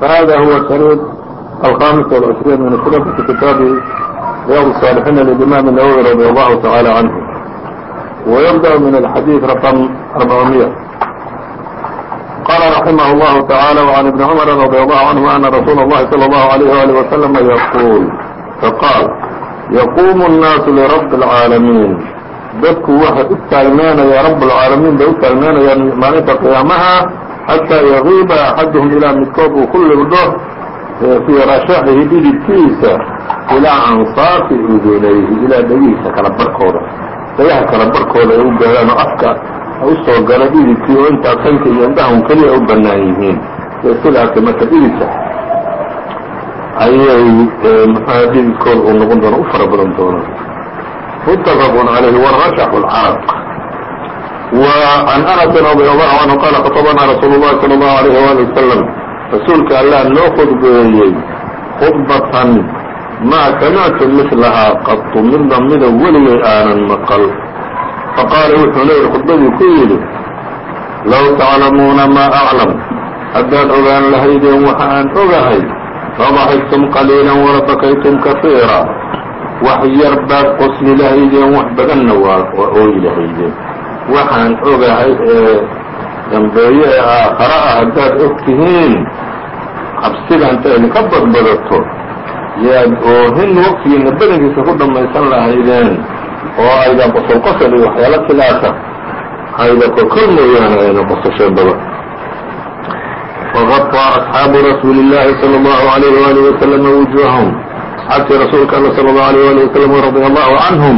فهذا هو السند الخامس والعشرين من السنة في كتاب رياض الصالحين للإمام النووي رضي الله تعالى عنه ويبدأ من الحديث رقم 400 قال رحمه الله تعالى وعن ابن عمر رضي الله عنه أن رسول الله صلى الله عليه وآله وسلم يقول فقال يقوم الناس لرب العالمين dadku waxa u taalmeanaya rabu lcaalamiin bay u taalmeanayaan maalinta qiyaamaha xataa yagiiba axaduhum ilaa midkood uu ku libdho fii rashaxihi dhidibkiisa ilaa ansaafi udunayhi ilaa dhagihiisa kala barkooda dhagaha kala barkooda ay u gaadhaan oo afka u soo galo dhidibkii oo intaa sanka iyo indhahan keliya u bannaan yihiin sidaasi marka dhidibka ayay mxua dhidibkooda uu noqon doona u fara badan doonaa mutafaqun calayhi warashaxu lcaraq وعن أنس رضي الله عنه قال خطبna رsuل الlhi صلى الله عليه وaلي وسلم. رasuulka alah loo khudbeeyey khudbatan ma samعtu مثlahaa qط midna mida weligay aanan mql faqاala wuxuu leeyhi khudbadii ku yidhi low taclamuuna ma أعlم haddaan ogaan lahaydeen waxa aan ogahay ladaxigتm qaliilا وlabakaytm kaثيirا wax yar baad qosli lahaydeen wax badanna waa ooyi lahaydeen waxaan ogahay ee dambeeye ee aakhara ah haddaad og tihiin cabsida inta idinka badbadato yaad oohin waqtigiina badankiisa ku dhammaysan lahaydeen oo aydan qosol qosol iyo waxyaalo sidaasa ayda korkor mooyaane ayna qosasheen baba وغطى أصحaabu rasuuli الlahi salى الlahu عalيh وalih وasلم وujuهahم asxaabtii rasuulka alla salى الlahu عalيه ali waslm radia allahu canhum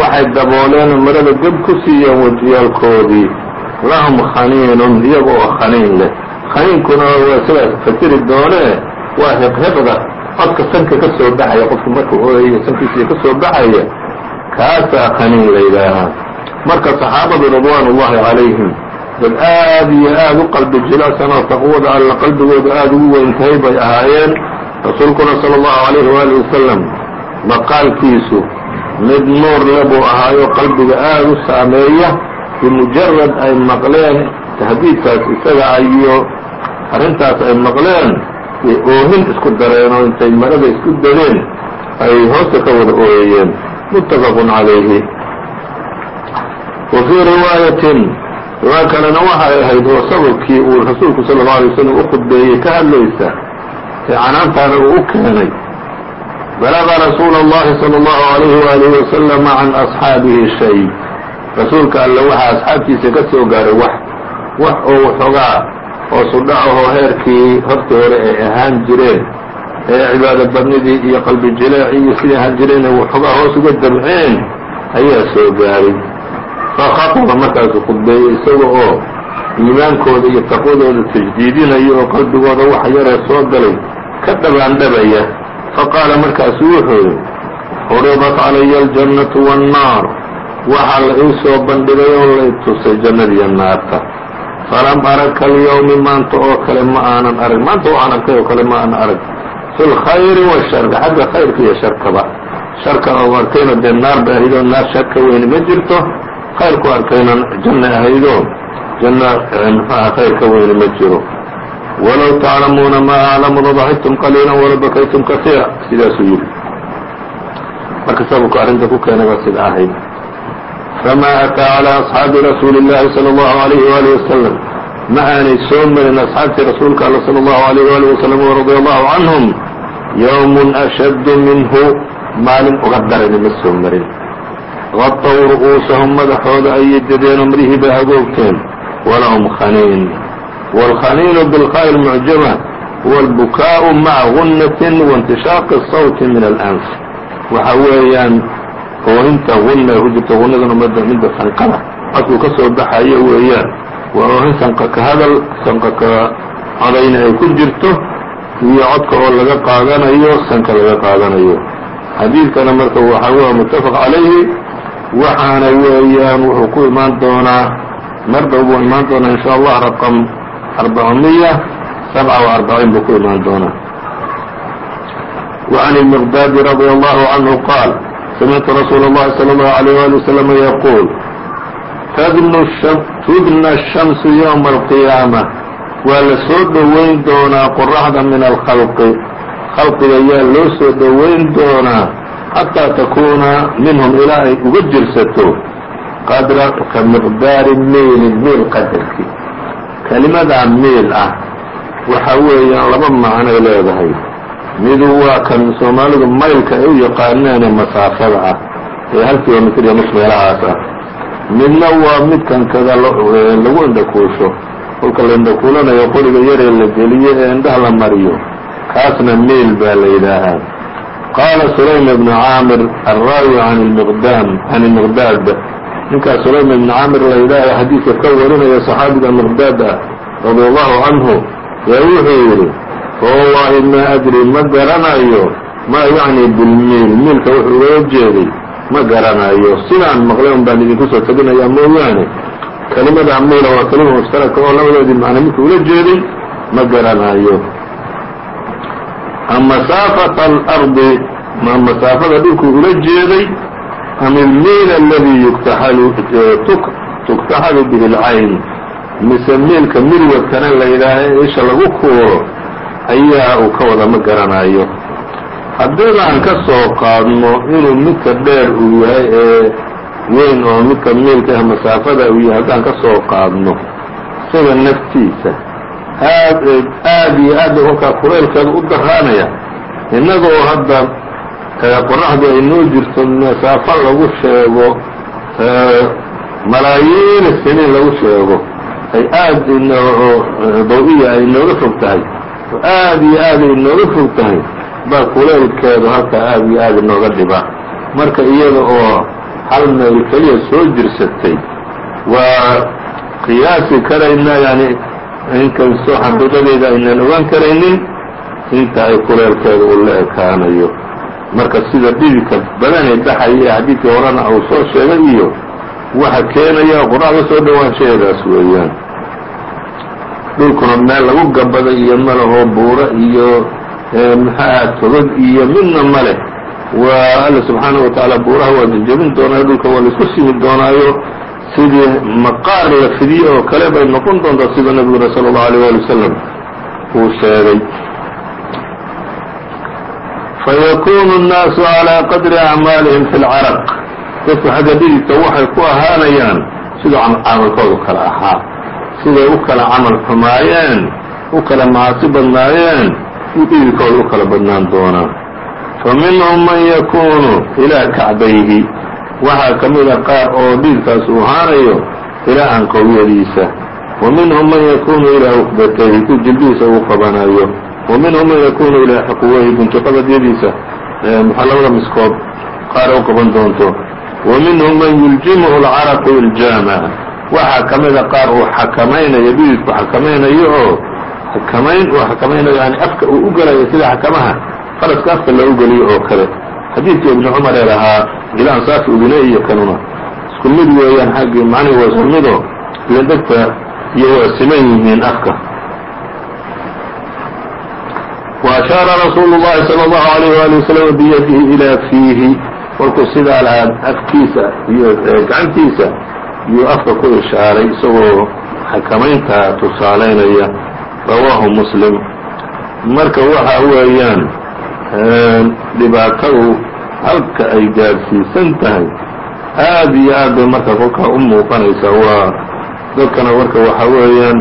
waxay dabooleeno marada god ku siiyeen wejiyaalkoodii lahum khaniinun iyaga oo khaniin leh. Khaniinkuna waa sidaas fasiri doonee waa hiqhiqda codka sanka ka soo baxaya qofku marka ooyayo sankiisiiyo ka soo baxaya kaasaa khaniin la yidhaahaa. Marka saxaabadu ridwaan ullahi calayhim dad aad iyo aad u qalbi jilasanoo taqwada alla qalbigooda aada ugu weyntahay bay ahaayeen. Rasuulkuna sala allahu calayhi waali wasalam maqaalkiisu mid nuur le buu ahaayo qalbiga aada u saameeya bimujarad ay maqleen tahdiidkaas isaga ah iyo arrintaas ay maqleen oohin isku dareen oo intay marada isku dareen ay hoosta ka wada ooyayeen. Muttafaqun calayhi. Wa fii riwaayatin riwaaya kalena waxay ahayd oo sababkii uu rasuulku sala allau alay wasalam u khudbeeyey ka hadlaysa ee canaantaana uu u keenay balaga rasuula اllahi salى اllahu عalayhi walihi wasalama can asxaabihi shay rasuulka alle waxaa asxaabtiisa ka soo gaaray wax wax oo waxoogaa oo sudhacahoo heerkii hortii hore ay ahaan jireen ee cibaado badnidii iyo qalbi jileecii iyo sidai ahaan jireen ay waxoogaa hoos uga dabceen ayaa soo gaaray fakhataba markaasuu khudbeeyey isaga oo iimaankooda iyo taqwadooda tajdiidinaya oo qalbigooda waxa yaree soo galay ka dhabaandhabaya faqaala markaasu wuxuu yidhi xuridat calaya aljannatu waannaar waxaa la ii soo bandhigay oo lay tusay jannadiiyo naarta falam arag kalyawmi maanta oo kale ma aanan arag maanta waxaan arkay oo kale ma aanan arag fi lkhayri washarri xagga khayrka iyo sharkaba sharka oo arkayna dee naar ba ahaydoo naar sharka weyni ma jirto khayrku arkayna janna ahaydoo janna mxuaha khayr ka weyni ma jiro walow taclamuuna maa aclamu laضaxiktum qaliila walabakaytum kaiira sidaasuu yidhi marka sababku arrinta ku keenay baa sida ahayd famaa ataa calىa asxaabi rasuuli اllahi salى اllahu عalayhi waalihi wasalam ma aanay soo marin asxaabtii rasuulka alla salى اllahu عalayh waali wasalam radia allahu canhum yowmun ashaddu minhu maalin uga darani ma soo marin qaطow ru'uusahum madaxooda ayay dadeen oo midhihii bay hagoogteen walahum khaniin wاlkhaniinu bilqاء الmucjama huwa اlbukaaءu maca gunatin waاntishaaqi الsawti min alanf waxa weeyaan oohinta guna ku jirta gunadana midda sanqada codkuu ka soo baxayo weeyaan waa oohin sanqa ka hadal sanqa ka codayna ay ku jirto iyo codka oo laga qaadanayo sanka laga qaadanayo xadiidkana marka waxa w mutafaq calayhi waxaana weeyaan wuxuu ku imaan doonaa mar dhow buu imaan doonaa in sha allah raqam arbacumiya sabca و arbaciin buu ku imaan doonaa وعn المqdاd radي الله عanه qاal samictu rasuul الlahi slى الlه عalيه alي وsلم yquul tudna الشhamsu yومa القiyaamة waa la soo dhoweyn doonaa qoraxda min alkhalqi khalqiga yaa loo soo dhoweyn doonaa xataa takuuna minhum ilaa ay uga jirsato qadra ka miqdaari miilin miil qadarkii kelimadaa miil ah waxa weeyaan laba macnoy leedahay. Midu waa kan soomaalidu maylka ay u yaqaaneen masaafada ah ee hal kilomitr iyo nus meelahaas ah. Midna waa midkan kada lagu indhakuusho. Kolka la indhakuulanayo qoriga yaree la geliyo ee indhaha la mariyo. Kaasna miil baa la yidhaahaa. Qaala sulaym ibnu caamir alraawi an miqdaam can miqdaad ninkaas sulaym ibnu caamir la yidhaaha xadiidka ka warinaya saxaabiga miqdaad ah radia allahu canhu yaa wuxuu yidhi wallahi ma adri ma garanayo ma yacni bilmiil miilka wuxuu ugala jeeday ma garanayo. Sidaan maqlay un baan idinku soo teginayaa mooyaane. Kelimada miila waa kelima mushtaraka oo labadoodii macna midka ula jeeday ma garanayo. Masaafata alardi ma masaafada dhulku ula jeeday am aladi yuktaxalu tuktaxalu bihi اlcayn mise miilka milwadkana la yidhaaha isha lagu kuuro ayaa uu ka wada ma garanayo haddiidaan ka soo qaadno inuu midka dheer uu yahay ee weyn oo midka miilka ah masaafada uu yahay haddaan ka soo qaadno isaga naftiisa aad aad iyo aad kolkaa kuleylkeeda u daraanaya innagoo hadda qoraxdu ay noo jirto masaafo lagu sheego malaayiin siniin lagu sheego. Ay aad daw-iya ay nooga fog tahay. Oo aad iyo aad ay nooga fog tahay. Baa kuleylkeedu halkaa aad iyo aad inooga dhiba. Marka iyada oo hal mayl keliya soo jirsatay waa qiyaasi karaynaa yani inkastoo xaqiiqadeeda aynaan ogaan karaynin inta ay kuleelkeeda uu la ekaanayo marka sida dhididka badanee baxaya ee xadiidkii horena uu soo sheegay iyo waxa keenaya qoraxda soo dhowaanshaheedaas weeyaan. Dhulkuna meel lagu gabaday iyo malahoo buura iyo maxaa togod iyo midna ma leh. Waa alla subxaana wa tacaala buuraha waa jajabin doonaayo dhulka waa la isku simi doonaayo. Sidii maqaar la fidiyo oo kale bay noqon doontaa sida nebiguna sala allahu alيyh wali wasalam uu sheegay fayakunu الnaasu عalى qadri acmaalihim fi اlcaraq dadku xagga dhididka waxay ku ahaanayaan siduu camalkoodu kala ahaa siday u kala camal xumaayeen u kala macaasi badnaayeen uu dhididkooda u kala badnaan doonaa faminhum man yakunu ilaa kacbayhi waxaa ka mida qaar oo dhididkaas uu ahaanayo ilaa anqowyadiisa wa minhum man yakunu ilaa ukbatayhi ku jildihiisa uu qabanayo wa minhum man yakunu ilaa xuquwayhi buntiqabadyadiisa maxaa labada miskood qaar u qaban doonto wa minhum man yuljimuhu alcaraqu iljaama waxaa ka mida qaar uu xakamaynayo dhididku xakamaynayo oo xakamayn uu xakamaynayo yani afka uu u gelayo sida xakamaha faraska afka loogu geliyo oo kale xadiidka ibni cumar ee lahaa ilaan saafi udine iyo kanuna isku mid weeyaan xaggii macnihi waa isku mido idindhegta iyo waa siman yihiin afka وأشhaaرa رasuul الlahi slى الlaهu عalيه وaلي وsلم biyadihi ilىa fiihi kolkuu sidaa lahaa afkiisa iyo gacantiisa iyuu afka ku ishaaray isagoo xakamaynta tusaalaynaya rawaahu mslim marka waxa weeyaan dhibaatadu halka ay gaadhsiisan tahay aad iyo aad bay marka kolkaa u muuqanaysaa waa dadkana marka waxa weeyaan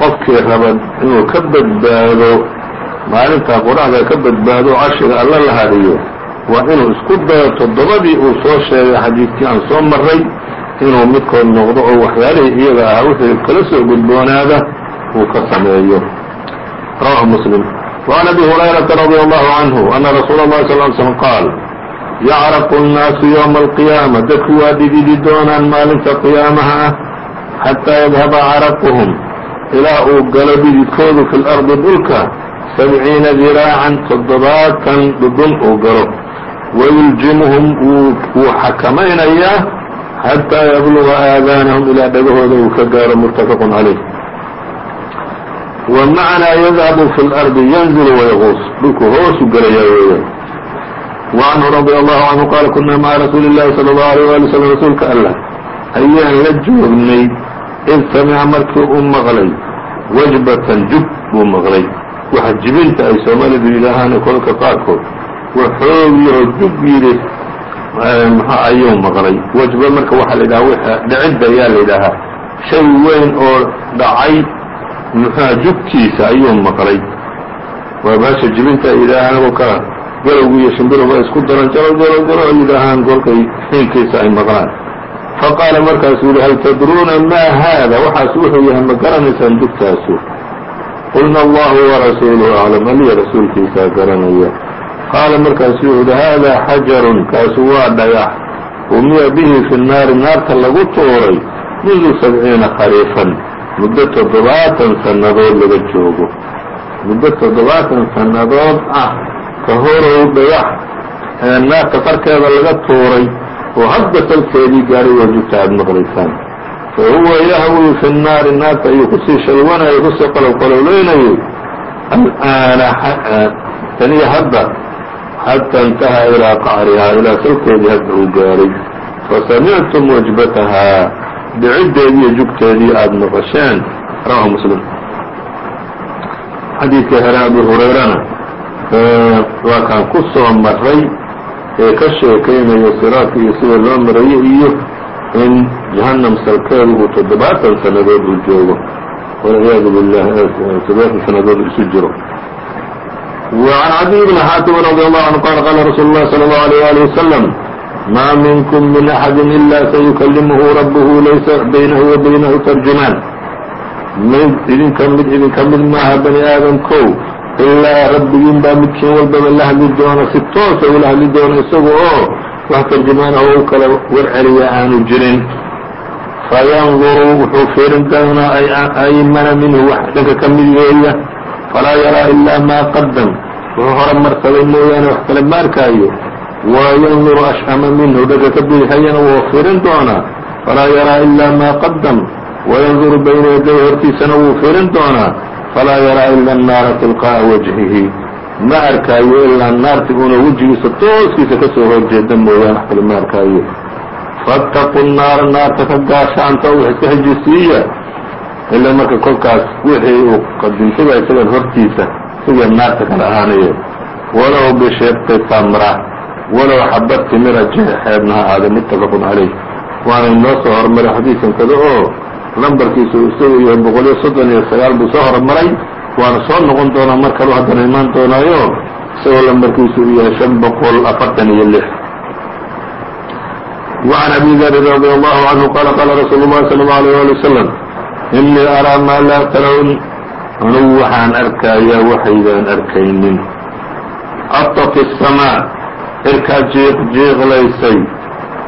qofkii raba inuu ka badbaado maalintaa qoraxda ka badbaado carshiga alla la hadiyo waa inuu isku dayo toddobadii uu soo sheegay xadiidkii aan soo maray inuu midkood noqdo oo waxyaalihii iyaga ahaa wixii kala soo gudboonaada uu ka sameeyo rawahu muslim وعn abi هurayرaةa رadي الlه عanه أna rasuul الlahi صل ل sلم qaal yacraqu الnaasu yومa القiyaamة dadku waa dhididi doonaan maalinta qiyaamaha ah xatىa yadhaba caraquhum ilaa uu galo dhididkoodu fi lardi dhulka sabciina diraacan toddobaatan dhudhun uu galo. Wayuljimuhum wuu xakamaynayaa xataa yabluga aadaanahum ilaa dhagahooda uu ka gaaro muttafaqun calayh. Wa macnaa yadhabu fi lardi yanzilu wayaquus dhulku hoosu gelayaa weeyaan. Wacanhu radia allahu canhu qaala kunaa maca rasuuli اllahi salى اllahu alيyh wali slm rasuulka allah ayaan la joognay id samica markii uu maqlay wajbatan jub buu maqlay waxa jibinta ay soomaalidu yidhaahaan kolka qaarkood waxoogiyoo jub yidhi ayuu maqlay wajba marka waxaa la yidhaha dhicidda ayaa la yidhaahaa shay weyn oo dhacay muxua jubkiisa ayuu maqlay waa baasha jibinta ay yidhaahaan kala galowgu iyo shimbiruba isku daran jalo jalo jalo yidhaahaan kolkay xiinkiisa ay maqlaan faqaala markaasuu yihi hal tadruuna maa haada waxaas wuxuu yahay ma garanaysaan jubtaasu qulna allahu warasuuluhu aclam aliya rasuulkiisaa garanaya qaala markaasuu wuxu uhi haadaa xajarun kaasu waa dhagax umiya bihi fi nnaari naarta lagu tuuray mundu sabciina khariifan muddo toddobaatan sannadood laga joogo muddo toddobaatan sannadood ah ka horow dhagax naarta qarkeeda laga tuuray oo hadda salkeedii gaaray waa jugta aad maqlaysaan. Fa huwa yahwi fi nnaari naarta ayuu ku sii shalwanayay ku sii qolowqolowleynayay al'aana taniya hadda xata intaha ilaa qacrihaa ilaa salkeedii hadda uu gaaray. Fasamictum wajbatahaa dhiciddeedii iyo jugteedii aada maqasheen. Rawahu muslim. Xadiidka hore abu hurayrana waa kaan ku maray ee ka sheekaynayo siraadkiiyo sida loo marayo iyo in jahannam salkeedu uu toddobaatan sannadood uu joogo. Walciyaadu billah toddobaatan sannadood isu jiro. وعn عdي بن xاtم رضي الله عnه qال qاla رsuل الlh صلى الله عليه وaلي وسلم ma minkم min أحad إlا syukلمh رbه laysa bynه وabynh ترjumaan mid idinka mid idinka mid maaha bني aadam ko ilaa rabbigiin baa midkiin walbaba la hadli doona si toosa ula hadli doona isaga oo wax tarjumaan oo u kala warceliya aanu jirin. Fayanظuru wuxuu fiirin doonaa aymana minhu wax dhanka ka mid falaa yaraa ilaa maa qadam wuxuu hore marsaday mooyaane wax kale ma arkaayo wayanduru ashama minhu dhanka ka bidixayana wuu fiirin doonaa. Falaa yaraa ilaa maa qadam wayanduru bayna yaday hortiisana wuu fiirin doonaa falaa yaraa ila annaara tilqaa'a wajhihi ma arkaayo ilaa naarti una wejigiisa tooskiisa ka soo horjeeda mooyaane wax kale ma arkaayo faataquu naara naarta ka gaashaanta wax iska hejisiiya ilaa marka kolkaas wixii uu qadimtaba isagan hortiisa siga naarta kala ahaanaye walow bishiqi tamra walow xabad timira jeexeedna ha aada muttafaqun calayh waana inoo soo hormaray xadiidkan kada oo lambarkiisu isagu yahay boqol iyo soddon iyo sagaal buu soo hormaray waana soo noqon doonaa mar kalu haddana imaan doonaayo isagoo lambarkiisu uu yahay shan boqol afartan iyo lix وعن أbي dr رضي الله عنه qال qال رsuuل الlhi صلى الله عليه ولي وسلم إنii أrىa maa laa tarawn anugu waxaan arkayaa waxaydaan arkaynin aطت السmاء cirkaa jiiq jiiqlaysay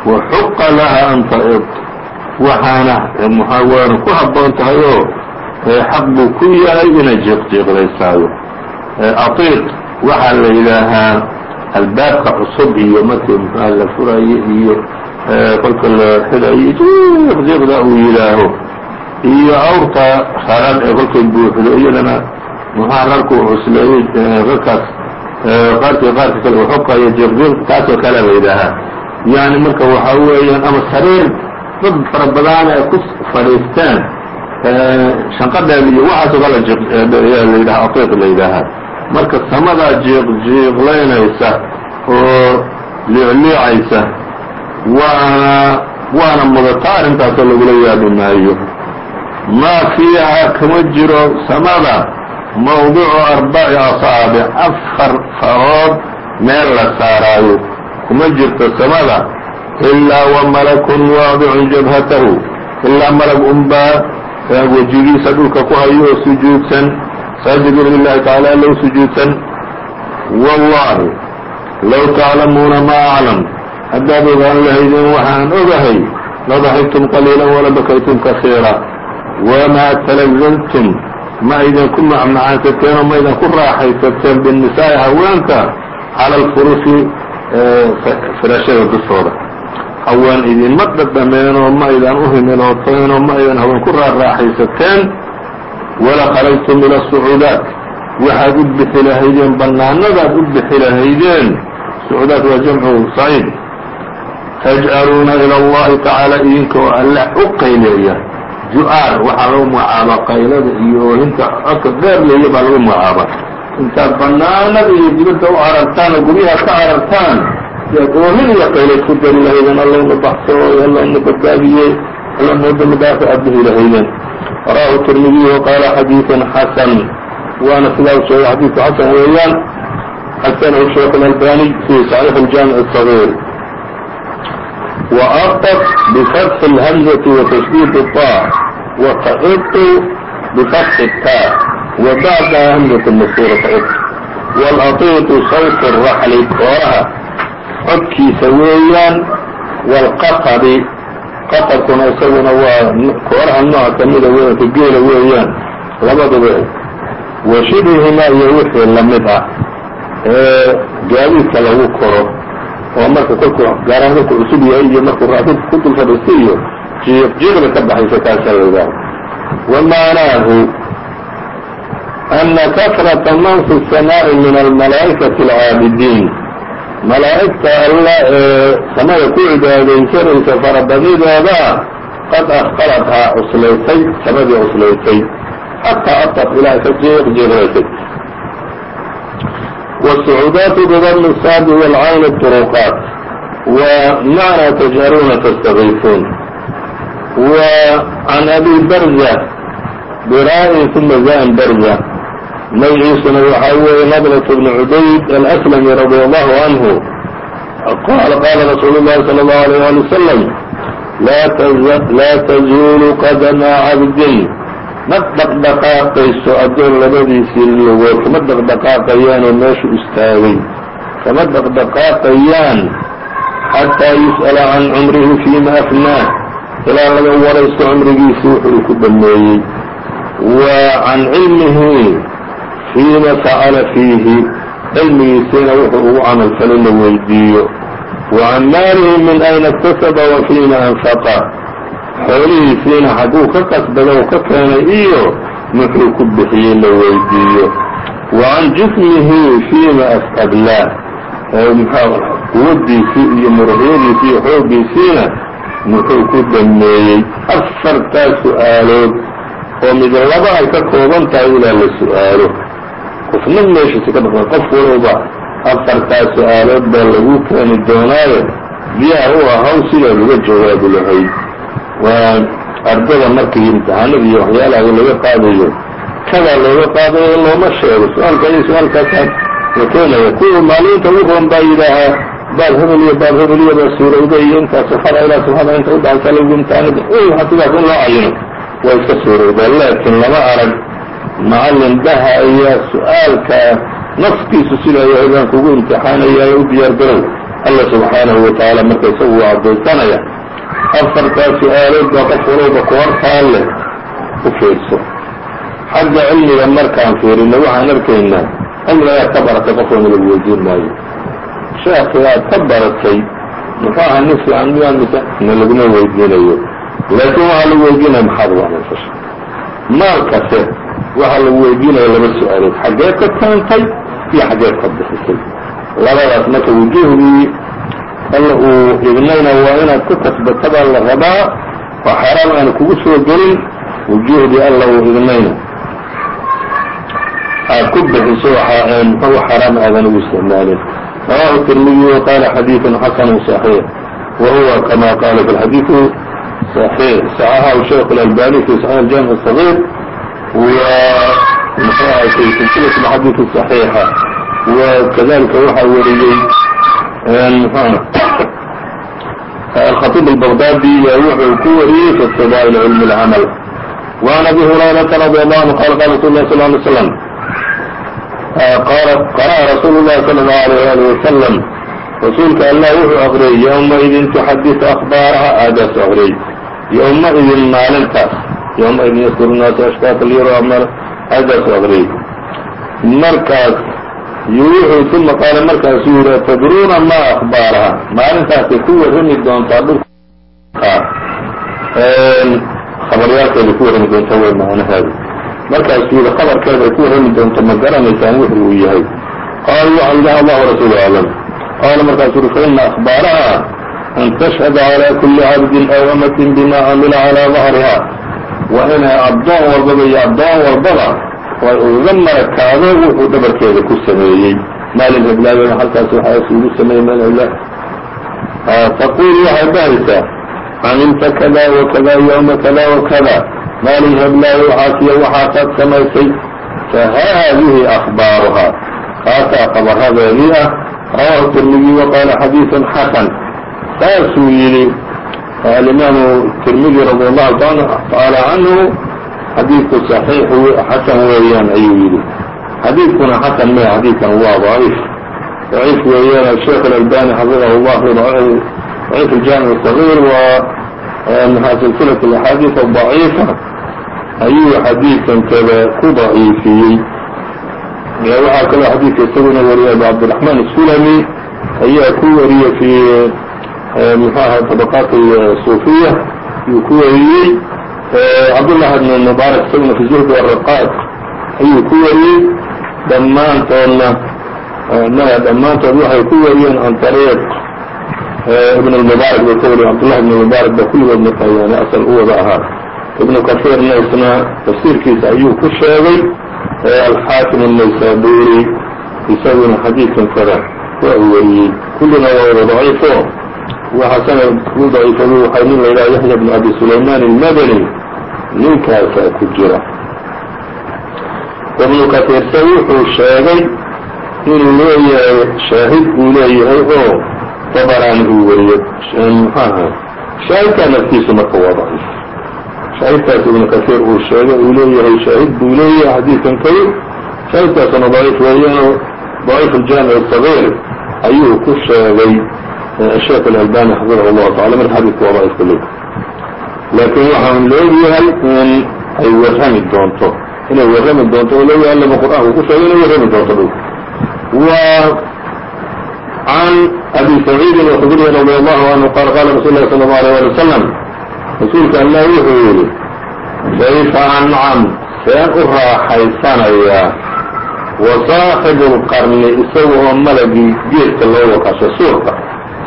وxuqa laha an taئd waxaana waana ku haboon tahay oo xaq buu ku yahay inay jiiq jiiqlaysaayo aطiiq waxaa la yidhaahaa albaabka cusub iyo markii mxua la furayo iyo kolka la xidayo jiiq jiiqda uu yidhaaho. Iyo awrta raran ee kolkay buuxdo iyadana muxua rarku cusleeyey rarkaas qaarkii qaarka kale uu xubkayo jiiqjiiq taasoo kale la yidhaahaa. Yani marka waxaa weeyaan ama sariir dad fara badaan ay ku fadhiisteen shanqadheeda iyo waxaasoo kale la yidhaha la yidhaahaa marka samadaa jiiq jiiqlaynaysa oo liicliicaysa waana waana mudata arrintaasoo lagula yaabi maayo. Maa fiiha kama jiro samada. Mawdicu arbaci asaabic afar farood meel la saaraayo. Kuma jirto samada ilaa wamalakun waadicun jabhatahu ilaa malag unbaa wejigiisa dhulka ku hayo oo sujuudsan saajidan lilahi tacaala low sujuudsan wallahi low taclamuuna ma aclam haddaad ogaan lahaydeen waxaan ogahay ladaxigtum qaliila walabakaytum kasiira wamaa talazaltum ma aydan ku macmacaansateen oo ma aydan ku raaxaysateen binnisaa'i haweenka cala alfurushi firashada dushooda haween idinma dhadhameen oo ma aydan u himilooteen oo ma aydan haween ku raaraaxaysateen. Wala kharajtum ila sucuudaat waxaad u bixi lahaydeen bannaanadaad u bixi lahaydeen sucuudaat waa jamcu saciid tajcaluuna ila allahi tacaala idinka oo alle u qayleeya. Ju-aar waxaa lagu magacaabaa qaylada iyo oohinta codka dheer leeya baa lagu magacaabaa intaad banaanada iyo dibadda u carartaan oo guryaha ka carartaan yaa kuwa min yaqiinay ku dari lahaydeen allowna baxso allowna badbaadiyey allamooda mudaafaca bihi lahaydeen rawahu tirmidiyu qaala xadiiثun xasan. Waana sidaa sheegay xadiiku xasan weeyaan. Xasanahu sheekh اlalbaniy fi صaxiix اljaamic الصغيir وأطف بفتح الhمزة وتشديد الطاء وتعط بفتح التاء وبعدها همزة المشهورة تعط والأطيط صوت الرحل kooraha codkiisa weeyaan والqطri qaطrkuna isaguna waa kooraha nooc kamida weyanka geela weeyaan labaduba wa shibhihimaa iyo wixii lamid ah ee gaadiidka lagu koro oo marka kolku gaaraan kolku cusub yahay iyo markuu raafidka ku dul fadhiista iyo jiiq jiiqda ka baxaysa kaasaa la yidhaaha wa maanaahu ana kafrata man fi الsamaaءi min almalaa'ikati اlcaabidiin malaa'igta alla ee samada ku cibaaday sarinka farabadidooda qad akhtalathaa cuslaysay samadii cuslaysay xataa atat ilaa ka jeeqjeeqraysay wالsucuudaat bidm saadi wاlcayn طuruqaat wmacnaa tajharuuna tastakifuun w can abi barza biraain uma zaan barza مgciisuna waxaa weeye نضلة بن عubayd الأسلمي رضي الله عنه qال qاla رsuuل اللhi صلى الله عليه ولي وسلم lا تزuل qdمa عبد ma dhaqdhaqaaqayso addoon labadiisii lugood kama dhaqdhaqaaqayaanoo meeshu istaagay kama dhaqdhaqaaqayaan xataa yus'ala can cumrihi fiima afnaah ilaa laga waraysto cumrigiisii wuxuu ku dhameeyey wa can cilmihi fiima facala fiihi cilmigiisiina wuxuu ugu camalfalay la weydiiyo can maalihi min ayna اktasaba wa fiima anfaqa xoolihiisiina xagguu ka kasbada u ka keenay iyo muxuu ku bixiyey la weydiiyo can jismihi fiima asqadlaa quwadiisii iyo muruqyadiisii iyo xooggiisiina muxuu ku dhameeyey afartaa su'aalood oo mid laba ay ka kooban tahay ilaa la su'aalo qofna meeshiisi ka dhaqma qof walba afartaa su'aalood baa lagu keeni doonaayo. Biyaha u ahaw sidaad uga jawaabi lahayd waa ardada markii imtixaanada iyo waxyaalaha laga qaadayo. Kadaa looga qaadayo looma sheego. Su'aalka iyo su'aalkaasaa la keenaya kuwa maalinta ugu roon baa yidhaahaa baab hebel iyo baab hebel iyo baa suurowda iyo intaa safara ilaa safada inta udhaxaysa lagu imtixaanada. Waxa sidaas in loo cayino waa iska suurowdaa laakiin lama arag macallin ayaa su'aalka nafkiisu sidaa yahay baan kugu imtixaanaya u diyaar garow. Alla subxaanahu watacaala marka isagu waa caddaysanaya afartaa su'aalood baa qof walowba koortaa leh u fiirso. Xagga cilmiga markaan fiirino waxaan arkaynaa cilmiga ayaad ka baratay qofkana lagu weydiin maayo. Sheekhi aad ka baratay muxuaha nin fiican miyaan mise na laguma weydiinayo? Laakiin waxaa lagu weydiinaya maxaad waanayfashay maalkase waxaa lagu weydiinaya laba su'aalood. Xaggee ka keentay iyo xaggee ka bixisay. Labadaas marka wujuuhdii alla uu idmayna waa inaad ku kasbatabaa la rabaa oo xaaraam aanu kugu soo gelin wujuuhdii alla uu idmayna aad ku bixiso muxuu xaaraam aadan ugu isticmaalin. Rawahu tirmidiy waqaala xadiidun xasanu صaxiix wahuwa kama qaala fi xadiidu صaxiix saxaxahu sheikh اlalbani fi saxiix jaamic صagiir ومحاها في سلسلة الحديث الصحيحة وكذلك وحى وريي الخطيب البغدادي ووحو كوري في فضائل علم العمل وعن ابي هريره رضي الله عنه قال قال رسول الله صلى الله عليه وسلم قال قرأ رسول الله صلى الله عليه وآله وسلم رasuulka allah wuxuu aqriyey yowma idin tuxadis akhbaaraha aadaas aqriyey yowma idin maalintaas يومئidin ysdur الناaس أشhتاaت lyro aadaas أqriyey markaas wuxuu uma qaala markaasuu yidhi atadruuna ma akbaaraha maalintaasay ku warrami doontaa dhulka khabaryaalkeeday ku warrami doontaa way macnaheedu markaasuu yidhi khabarkeeday ku warrami doonta ma garanaysaan wuxu uu yahay qaalu waxa yidhi allah warasuulu aclam qaala markaasuu yidhi faina akhbaaraha an tashhada calى kuli cabdin aw amatin bima camila calى dahriha waa inay addoon walbaba iyo addoon walbaba way uga marakaado wuxuu dhabarkeeda ku sameeyey maalin heblaayona halkaas waxaas ugu sameeyey meel taqul waxay dhahaysaa camilta kada wakada yowma kada wakada maalin heblaayo waxaas iyo waxaasaad samaysay fahaadihi akbaaruhaa kaasaa qabaradeedii ah rawahu tirmidi waqaala xadiiثun xasan saasuu yidhi alimaamu tirmidi radi allahu tacaala canhu xadiidku صaxiix xasan weeyaan ayuu yidhi xadiidkuna xasan me xadiidkan waa ضaciif ضaciif weeyaan sheekh اlalbani xafidah اllah ضaciif اljamiع الصغيir wa silsilaة اaxaadiiث الضaciifa ayuu xadiidkan kada ku ضaciifiyey waxaa kaloo xadiidka isaguna wariyay abu cabdiraحman الsulami ayaa ku wariyey fi mxu ahay طabqaat suufiya ayuu ku wariyey. Cabdالlah ibn mubaarak isaguna fi zuhd waraqaad ayuu ku wariyey. Dhammaantoodna dhammaantood waxay ku wariyeen can طariiq ibn اmubaarak bay ka wariyeen cabdالlah ibn mubaarak baa kulligood markaa yan asal u wada ahaa. Ibn kaثiirna isna tafsiirkiisa ayuu ku sheegay. Alxaakim الnaysaburi isaguna xadiidkan kada waa wariyey. Kullina waa wada daciifo waxa sanad ku daciifadu waxaa nin la yidhaha yaxya bn abi sulayman الmadani ninkaasaa ku jira ibnu kahiirse wuxuu sheegay inuu leeyahay shaahid uu leeyahay oo dabaraani uu wariyo mxuaha shaahidkaa naftiisu marka waa daciif shaahidkaas ibnu kahiir uu sheegay uu leeyahay shaahid buu leeyahay xadiidkan kali shaahidkaasuna daciif weeyaanoo daciif aljaamic الصaغيir ayuu ku sheegay sheekh اlalbani xafidah اllahu taala marka xadidku waa daciif kule laakiin waxaan leeyahay in ay warrami doonto inay warrami doonto oo leeyahay lama qur'aanku ku sheegay inay warrami doonto dhow وعn أbي سعيidi الخdري رضي الله عnه qال qاla رsuل الlh صلى الله عليه ولي وسلم rasuulka allah wuxuu yidhi kayfa ancam seen u raaxaysanayaa وصaaxiب الqarni isaga oo malagii geedka loo wakasho suurka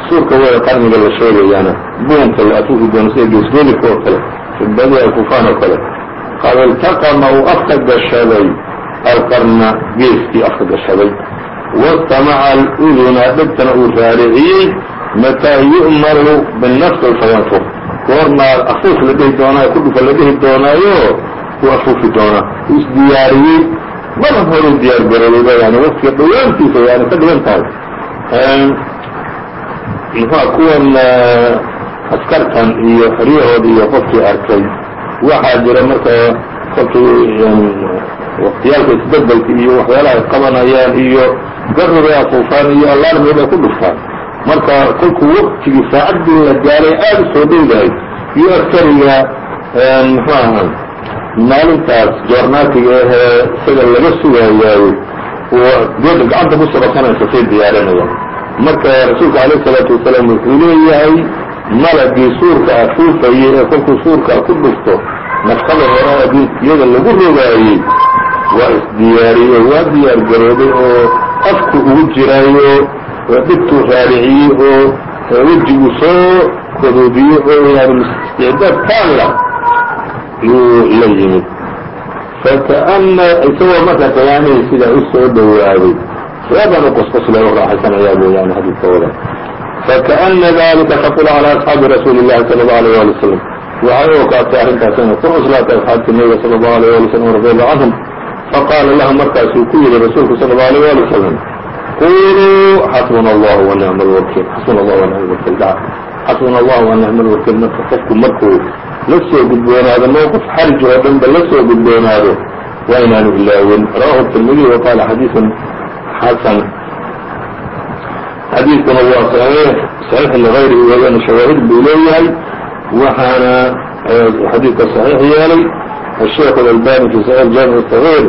suurka wada qarniga la sheegayaana buunka la afufi doono sida geesgoolika oo kale shibadii alkufaan oo kale. Qad iltaqama uu afka gashaday alqarna geeskii afka gashaday wastamaca aluduna dhegtana uu raariciyey mataa yu'maru binafsi fayanfuk goormaa afuuf la dhihi doonaayo ku dhufa la dhihi doonaayo uu afuufi doonaa. Uu isdiyaariyey badan horuu diyaar garoobeyba yani waqtiga dhawaantiisa yani ka dhigan tahay muxua kuwan askartan iyo xeryahooda iyo qofkii arkay. Waxaa jira marka kolkii waqtiyaalka isbeddelka iyo waxyaalaha ay qabanayaan iyo garribay afuufaan iyo alarmibay ku dhuftaan marka kolkuu waqtigii saacaddii la gaaray aada u soo dhowdahay iyo askariga muxuu aha maalintaas joornaatiga ahee isaga laga sugayaayo gooda gacanta ku socosanaysa say diyaarinayaan marka rasuulka alayh isalaatu wasalaam wuxuu leeyahay malagii suurka afuufayey ee kolkuu suurka ku dhufto nafkada hore adduunkiyada lagu rogaayey waa isdiyaariyey waa diyaar garoobay oo afku ugu jiraayo dhigtuu raariciyey oo wejigu soo kodoobiyey oo yani isticdaad kaamila yuu la yimid. Faka'ana isagoo marka qiyaamihii sidaa u soo dhowaaday waabaan uqosqos loogu raaxaysanayaa mooyaane xadiidkooda fakana dalika khafula calى asxaabi rasuuli اllahi salى اllahu alيyه ali wasalam waxay ogaatay arrinkaas inay ku cuslaatay asxaabta nebiga salى اllahu alيyه ali wslam radi allahu canhum faqaala lahum markaasuu ku yidhi rasuulku salى اllahu alيyه ali wasalam quluu xasbuna allahu wanacma alwakiil xasbuna allah wanacma alwakiil dhac xasbuna allah wanacma alwakiil marka qofku markuu la soo gudboonaado mowqif xarij oo dhan ba gudboonaado waa inaanu ilaawin rawahu tirmidi wa qaala xasan xadiidkuna waa صaxiix صaxiix ligayrihi weeyaan shawaahid buu leeyahay waxaana xadiidka صaxiix yeelay الsheikh األbani fي صaحيح jaamiع صغيr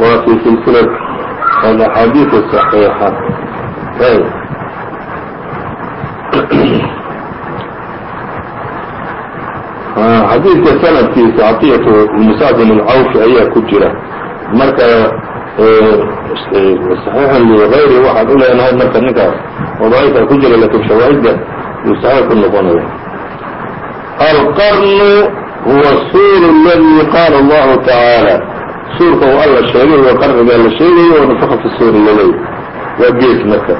wa fi silsila الأxaadiiث الصaحيixa xadiidka sanadkiisa cطية بn sعd بn cawf ayaa ku jira marka صaxiixan ligayri waxaad u leenahay marka ninkaas oo daciifaa ku jira laakiin shawaahidda uu saxiix ku noqonaya. Alqarnu huwa suur اladii qaala allahu tacaala suurka uu alla sheegay waa qarnigaa la sheegayo oo nafaqa fi suuri laleey waa gees marka.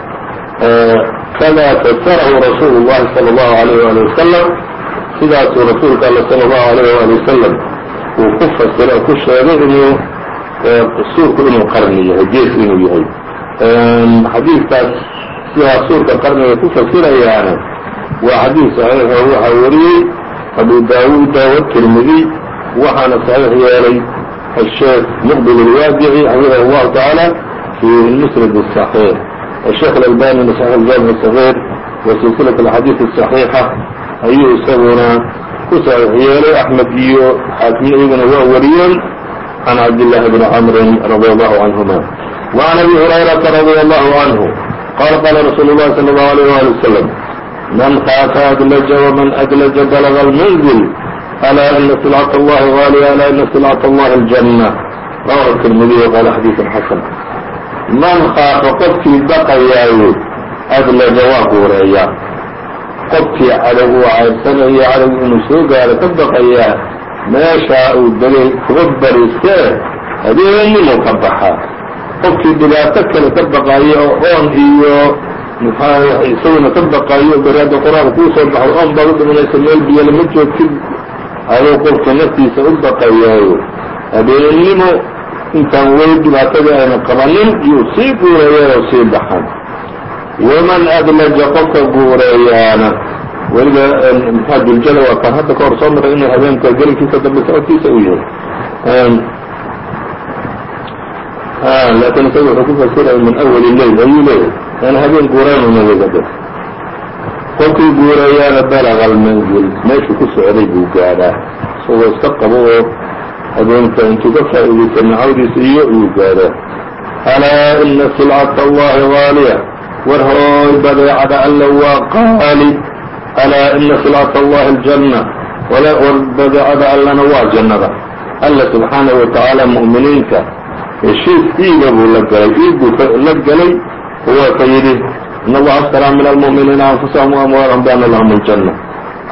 Kadaa fasarahu rasuulu اllahi salى اllahu alayh wali wasalam sidaasuu rasuulka alla salى اllahu alayh wali wasalam uu ku fasira ku sheegay inuu suurku inuu qarni yahay gees inuu yahay. Xadiidkaas sidaa suurka qarniga ku fasirayaana waa xadiid صaxiixo waxaa wariyey abu daawuda wtirmidiy waxaana صaxiix yeelay asheekh muqbil اlwaadici xafidh اllahu tacaala fi musnad الصaxiix asheekh اlalbani min saxix اljamic الصagiir wa silsilaة اlxadiid الصaxiixa ayuu isaguna ku صaxiix yeelay axmed iyo xaakimiyo iyaguna waa wariyeen. عن عبد الله بن عمر رضي الله عنهما وعن أبي هريرة رضي الله عنه قال قال رسول الله صلى الله عليه وآله وسلم من خاف أدلج ومن أدلج بلغ المنزل ألا إن سلعة الله غالية ألا إن سلعة الله الجنة رواه الترمذي وقال حديث حسن من خاف qofkii baqayaaye adlaja waa guureeyaa qofkii cadow uu cayrsanaya cadow inuu soo gaaro ka meeshaa uu degay kuga bariistee habeenimuu ka baxaa qofkii dhibaato kale ka baqaayo oo oon iyo mxaa isaguna ka baqaayo baraada qur'aanka kuu soo baxay oon baad u dhimanaysa meel biyale ma joogtid aduu qofka naftiisa u baqayaayo habeennimo intaan weli dhibaatadii ayna qabanin yuu sii guureeya oo sii baxan. Waman adlaja qofka guureeyaana weliba mxaa duljada waa kaan hadda ka hor soo maray inuu habeenka gelinkiisa dambe socodkiisa u yahay. Laakin isaga wuxuu ku fasiraya min awali leyl ayuu leeyahay. Aan habeen guuraynuna wegada qofkii guurayaana balaga almanzil meeshuu ku socday buu gaadhaa isagoo iska qabo oo habeenka intuu ka faa'iidaysa nacawdiisa iyo iyuu gaadhaa alaa ina silcata allahi gaaliya war hooy badeecada alla waa qaali alaa ina silcata allahi aljanna war badeecada allana waa jannada alla subxaanahu watacaala mu'miniinta heshiis iiga buu la galay iigbuu la galay waa ka yidhi in allaha ashtaraa min almu'miniina anfusahum وamwaalahum bana lahum aljanna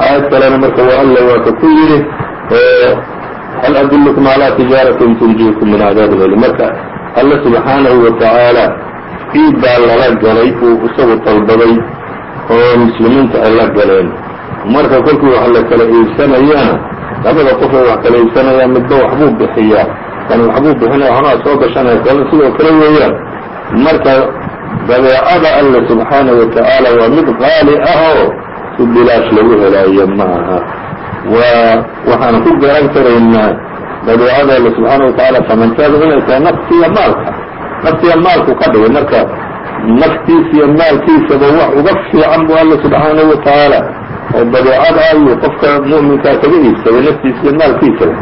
aayad kalena marka waa alla waa ku yidhi hal adulkum calى tijaaratin tunjiikum min cadaabin alim marka alla subxaanahu watacaala iib baa lala galay uu isagu dalbaday oo muslimiinta ay la galeen. Marka kolkii wax la kala iibsanayana labada qof ay wax kala iibsanayaan midba waxbuu bixiyaa. Kan waxbuu bixinaya waxbaa soo gashanaya. Kalena sidoo kale weeyaan marka badeecada alle subxaanahu watacaala waa mid qaali ah si bilaash lagu helaayo ma aha waa waxaan ku garan karaynaa badeecada alle subxaana watacaala samanteeda inay tahay naftiya maalka. Naftiya maalku ka dhigay marka naftiisa iyo maalkiisaba wax uga fiican bu alle subxaanahu watacaala oo badeecada ayuu qofka mu'minkaa kaga iibsaday naftiisa iyo maalkiisaba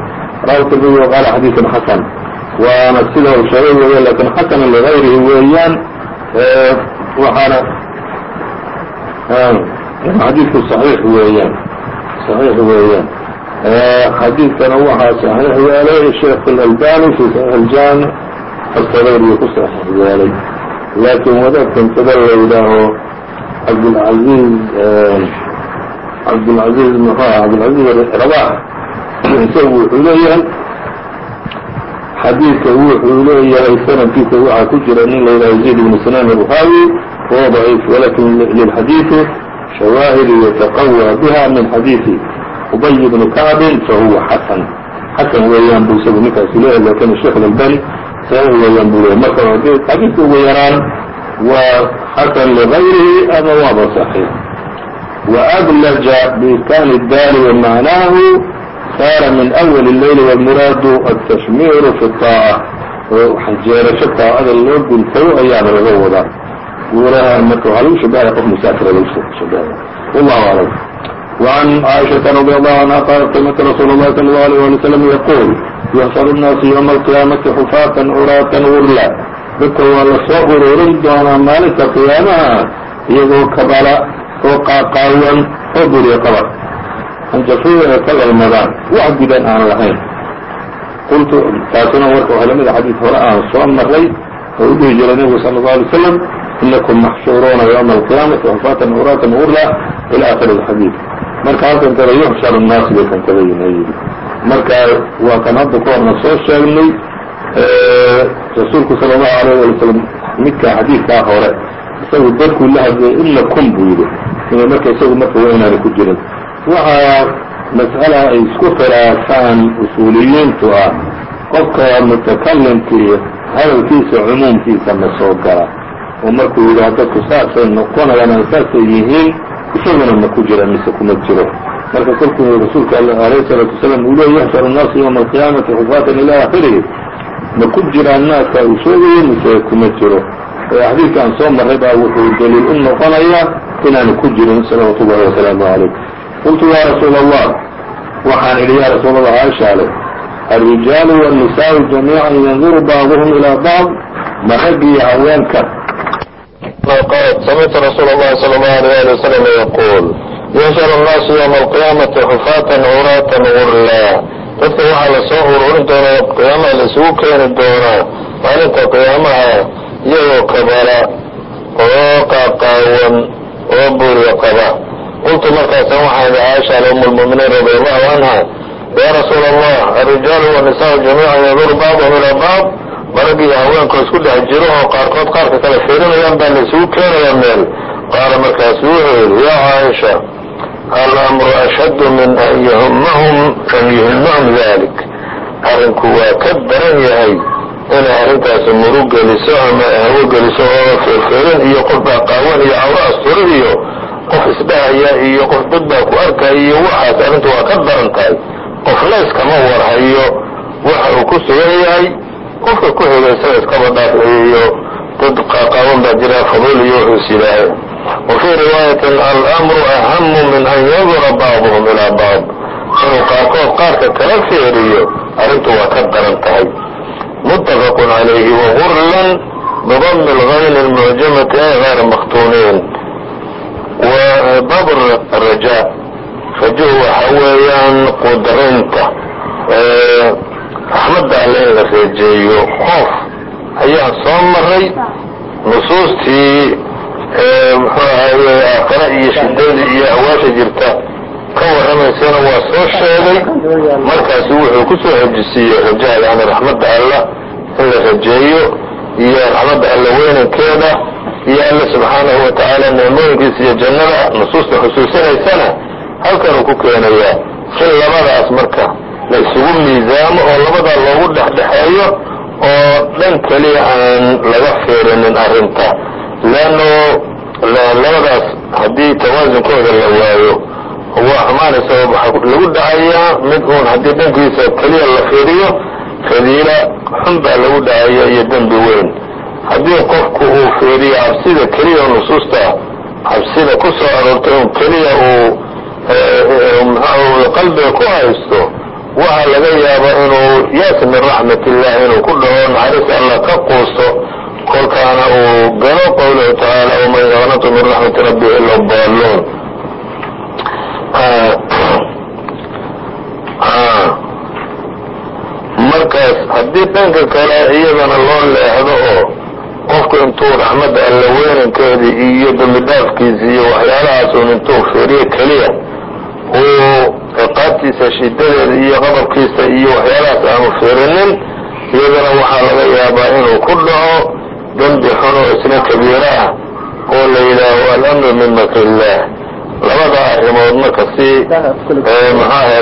rawahu tirmidi waqaala xadiiثun xasan waana sida uu sheegay weeye lakin xasana ligayrihi weeyaan waxaana xadiidku صaxiix weeyaan صaxiix weeyaan xadiidkana waxaa صaxiix yeelay sheekh اlalbani fi صaxiix اljami asagayriyo ku صaxiix yeelay laakiin wadaadkan sida la yidhaaho cabdilcaiiz cabdilcaiiz mxuah cabdilcaiiz rabax isagu wuxuu leeyahay xadiidka wuxuu leeyahay sanadkiisa waxaa ku jira nin la yidhaho zayd ibnu sinaan الbuhaawi huwa ضaciif walakin lilxadiiثi shawaahid yataqawى biha min xadiiثi ubay bni kacbin fahuwa xasan xasan weeyaan bu isagu ninkaasi leeyahay laakiin sheekh albani weeyaan buu leey marka xadiidka ugu yaraan waa xasan ligayrihi ama waaba صaxiix waablaja biiskaani daali wamacnaahu saara min أwal الleyli wاlmuraadu atashmiiru fi الطaaca oo xanjeerasho taacada loo guntayo ayaaba laga wadaa guuraha marka waxaa lagu shabaha qof musaafira lagu shabaha wallahu alam وعن عائشhaةa رضي الله عنها qالت سمعت رsuuل الlhi صلى الله عليه ولي وسلم يقول يحشر الناas يوم القياamaةi xufاaة cراaة غurla dadka waa lasoo ururin doonaa maalinta قiyaamaha iyagoo kabala oo qaaqaawan oo buriya qabar anjafuda ay ka galmadaan wax gudan aan lahayn qultu taasuna marka waxay lamid a xadiid hore aan soo maray oo u dhihi jiray nebigu sala اlه alay slam inakum maxshuruuna ywma alqiyaamati xufatan uratan urla ila akhiri alxadiid marka halkan kada yuxshar nnaas bay kan kada yimid marka waa kan hadda ku horna soo sheegnay rasuulku sala allahu alayh wala salam midka xadiidkaa ah hore isagu dadkuu la hadlayay inakum buu yidhi ina marka isagu marka waa ku jirin waxaa mas'ala ay isku khilaafaan usuuliyiintu ah qofka mutakalimkii hadalkiisa cumuumkiisa ma soo gala oo markuu yidhaha dadku saasay noqonayaan ama saasay yihiin isaguna ma ku jira mise kuma jiro. Marka kolkuu rasuulka alayhi salaatu wasalaam uu leey yaxshar annaasu yowma alqiyaamati xufaatan ila aakhirihi. Ma ku jiraan naaska uu sheegayo mise kuma jiro. Xadiidka aan soo marray baa wuxuu daliil u noqonayaa inaanu ku jirin salawaatu wasalaamu calayh. Qultu ya rasuula allah waxaan idhi ya rasuul allah caaisha leh alrijaalu wاnnisaau jamiican yanduru bacduhum ilaa bacd ma rag iyo haweenka قالت سمعت رسول الله صلى الله عليه وسلم يقول يحشر الناس يوم القيامة حفاة عراة غرلا dadka waxaa lasoo ururin doonaa qiyaamaha laisugu keeni doonaa maalinta qiyaamaha iyagoo kabala oo qaaqaawan oo buuriya qaba qultu markaasa waxaan idhi caaisha ala umm lmuminiin radi allahu canha ya rasuula allah alrijaalu wanisaau jamiican yaduru bacduhum ilaa bacd maragii haweenkoo isku dhex jiro oo qaarkood qaarka kale fiirinayaan baa laisugu keenayaa meel. Qaala markaasu wuxuu yidhi yaa caaisha alamru ashaddu min an yhumahum an yuhimahum dalik arrinku waa ka daran yahay inay arrintaasi murug geliso ama hawo geliso oo feerfeerin iyo qof baa qaawan iyo cawro asturin iyo qof isdhahaya iyo qof dad baa ku arkaya iyo waxaas arrintu waa ka daran tahay. Qof layskama warhayo waxa uu ku sugan yahay qofka ku xigay isaga iskaba dhaafciyo dad qaaqaawan baa jira faduul iyo wuxuus yidhaahay wa fii riwaayatin alamru ahamu min an yandura bacduhum ilaa bacd inuu qaarkood qaarka kala feeriyo arrintu waa ka daran tahay. Muttafaqun calayhi wagurlan bidami lgayni lmucjamati ay hayra makhtuuniin wa baab rajaa rajuhu waxa weeyaan qudarinta raxmadda alle in la reejeeyo qoof ayaan soo maray nusuustii muxuu ahaye aakhara iyo shidadii iyo ahwaasha jirta. Ka warramaysana waa soo sheegay. Markaasu wuxuu ku soo xejisiiyey rajaa yani raxmadda alla in la rajeeyo iyo raxmadda alla weynankeeda iyo alla subxaanahu wa tacaala nicmooyinkiisa iyo jannada nusuusta xusuusinaysana halkanuu ku keenayaa si labadaas marka la isugu miisaamo oo labadaa loogu dhexdhexeeyo oo dhan keliya aan laga feerinin arrinta leanno labadaas haddii tawaasunkooda la waayo waa xumaanaysa waxaa lagu dhacayaa mid uun haddii dhankiisa keliya la fiiriyo fadiila xun baa lagu dhacaya iyo dembi weyn haddii qofku uu fiiriyo cabsida keliya nusuusta cabsida ku soo aroortay un keliya uu qalbiga ku haysto waxaa laga yaabaa inuu yaasi min raxmat illah inuu ku dhaho naxariis alla ka quusto kolkaana uu galo qowluhu tacaala waman yaqnatu min raxmati rabbihi ila daalluun. Markaas haddii dhanka kale iyadana loo leexdo oo qofku intuu raxmadda alla weynankeedii iyo dembidhaafkiisa iyo waxyaalahaasuun intuu fiiriyo keliya uu ciqaabtiisa shidadeeda iyo qadabkiisa iyo waxyaalahaas aanu fiirinin iyadana waxaa laga yaabaa inuu ku dhaco dembi xun oo isna kabiiro ah oo la yidhaaho alamru min makri illaah labada arrimood marka si maxaaha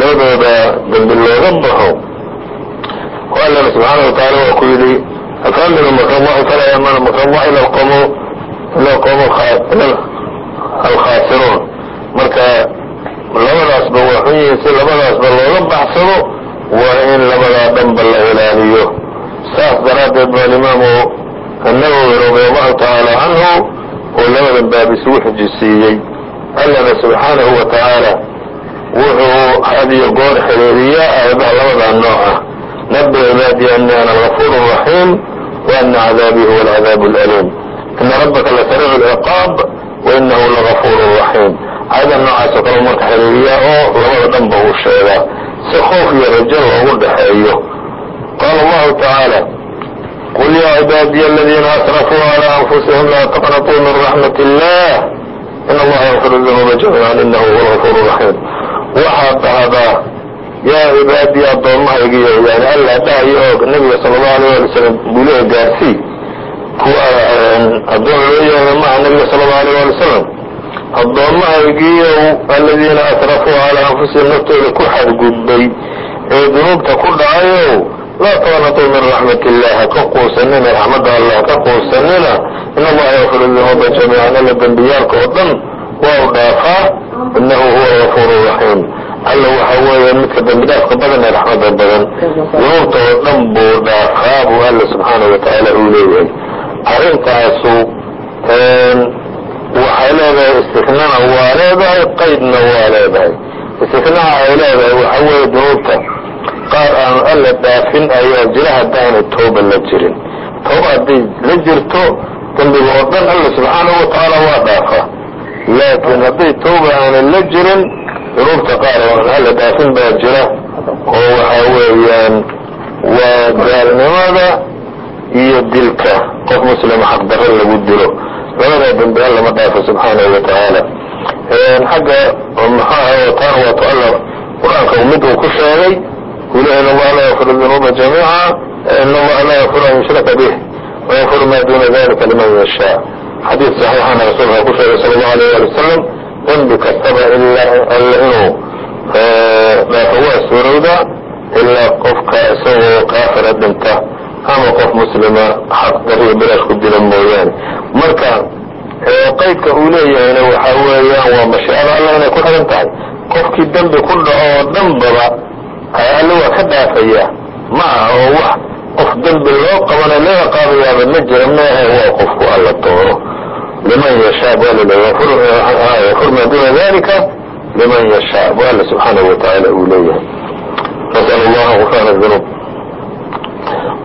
labadooda dembi looga baxo allana subxaana wa waa ku yidhi afaminu makrallahi falaa yamanu makrallahi ila alqawmu ila alqawmu alkhaasiruun marka labadaasba waa xun yihiin si labadaasba looga baxsado waa in labadaa dhanba la ilaaliyo. Saas daraaddeed ba alimaamu annawowi radia allahu tacaala canhu oo labadan baab isugu xijisiiyey allana subxaanahu wa tacaala wuxuu had iyo goor xiriiriyaa aayadaha labadaa nooca. Nabi cibaadii ana ana algafuur raxiim wa cadaabii huwa alcadaabu alaliim ina rabbaka lasariicu lciqaab wa inahu raxiim aayada noocaasoo kale marka xiriiriyaa oo labada dhanba uu sheegaa si khoof iyo rajo loogu dhaxeeyo. Qaala allahu tacaala qul yaa cibaadiya aladiina asrafuu calى anfusihim laa taqnatuu min raxmat illah in allaha yakfir dunuuba jamiican inahu huwa algafuur raxiim waxaad dhahdaa yaa cibaadii addoommahaygiyo yani alla dhahayo nabiga sala allahu alayh ali wasalam buleha gaarsii kuwa addoon loo yeela maha nabiga sala allahu alayh ali wasalam addoommahaygiiyo aladiina asrafuu calaa anfusihim naftooda ku xadgudbay ee dunuubta ku dhacayow laa taqnatuu min raxmat illah haka quusanina raxmadda allah haka quusanina in allaha yakfiru dunuuba jamiican alla dembiyaalka oo dhan waa u dhaafaa inahu huwa gafuuru raxiim alla waxa weeye midka dembi dhaafka badan ee raxmadda badan dunuubta oo dhan buu dhaafaa buu alla subxaanahu watacaala uu leeyahay. Arrintaasu waxay leedahay istiknana waa leedahay qaydna waa leedahay. Istiknaha ay leedahay waxa weeye dunuubta. Qaar aanu alla dhaafin ayaa jira haddaanu tooba la jirin. Tooba hadday la jirto dembiga oo dhan alla subxaanahu watacaala waa dhaafaa laakiin hadday tooba aanan la jirin dunuubta qaar oo aan alla dhaafin baa jira. Oo waxa weeyaan waa gaalnimada iyo dilka. Qof muslima xaqdarro lagu dilo labadaa dembi alla ma dhaafo subxaanahu watacaala xagga maxaa taana waato alla qur'aanka mid uu ku sheegay in allaha laa yakfiru dunuuba jamiica in allaha laa yakfiru an yushraka bih wayakfiru ma duna dalika liman yashaa. Xadiid saxiixana rasuulka ku sheegay sala allahu alayh ali wasalam dembi kastaba ilaa inuu dhaafo waa suurowda ilaa qofka isagoo kaafira dhinta ama qof muslima xaqdariyo bilaash ku dila mooyaane marka qaydka uu leeyahayna waxa weeyaan waa mashiicada alla inay ku xiran tahay. Qofkii dembi ku dhaco oo dhanbaba alle waa ka dhaafaya. Ma aha oo wax. Qof dembi loo qabana laga qaadayaaba ma jira maahe waa qofku alla doono liman yashaa yafur maa duna dalika liman yashaa alla subxaanahu watacaala uu leeyahay. Nasal allaha gufraan dunuub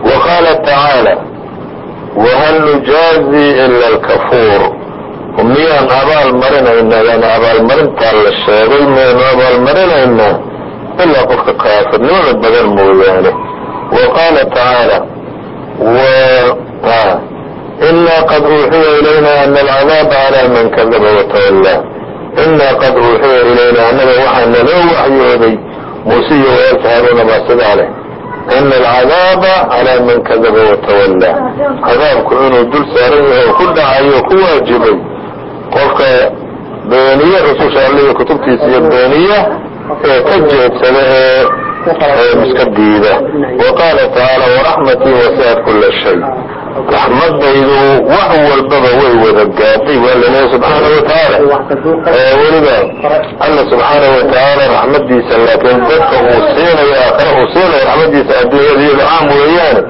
وqاaل تaعaaلى وhal نujaaزي إla الكفوur miyaan abaal marinaynaa yani abaalmarintaa la sheegay miyaynu abaalmarinaynaa ilaa qofka kaafirnimada badan mooyaane وqاaلa تaعaaلى إna qad uuxiya إlayna أن الcdاaب عlى man kذba وتولى إna qad uuxiya إlayna anaga waxaa naloo waxyooday muusiyo walaalka haaruuna baa sidaa leh ina alcadaaba calaa man kadaba watawallaa cadaabku inuu dul saaran yahay oo ku dhacayo ku waajibay qofka beeniye rususha alle iyo kutubtiisa iyo beeniya ee ka jeedsada ee iska diida wa qaala tacaala waraxmatii wasicat kula shay raxmadaydu wax walbaba way wada gaadhay waa laleeya subxaana watacaala weliba alla subxaana watacaala raxmadiisa laakiin dadka uu siinayo aakhare uu siinayo raxmadiisa adduunyada iyada caam weeyaane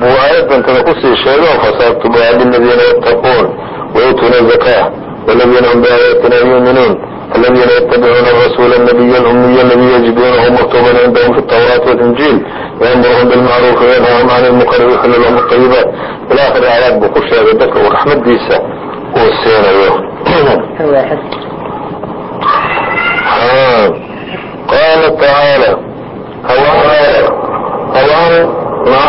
buu aayadantada ku sii sheego fasaaktubuha liladiina yattaquun wayutuuna zakaa waladiina hum biaayaatina yuuminuun الذين يتبعون الرسول النبي الأمي الذي يجدونه مكتوبا عندهم في التوراة والإنجيل يأمرهم بالمعروف وينهاهم عن المنكر ويحل لهم الطيبات إلى آخر عذاب بقول شهادة دفع ورحمة ديسة والسيناريو قال تعالى الله الله مع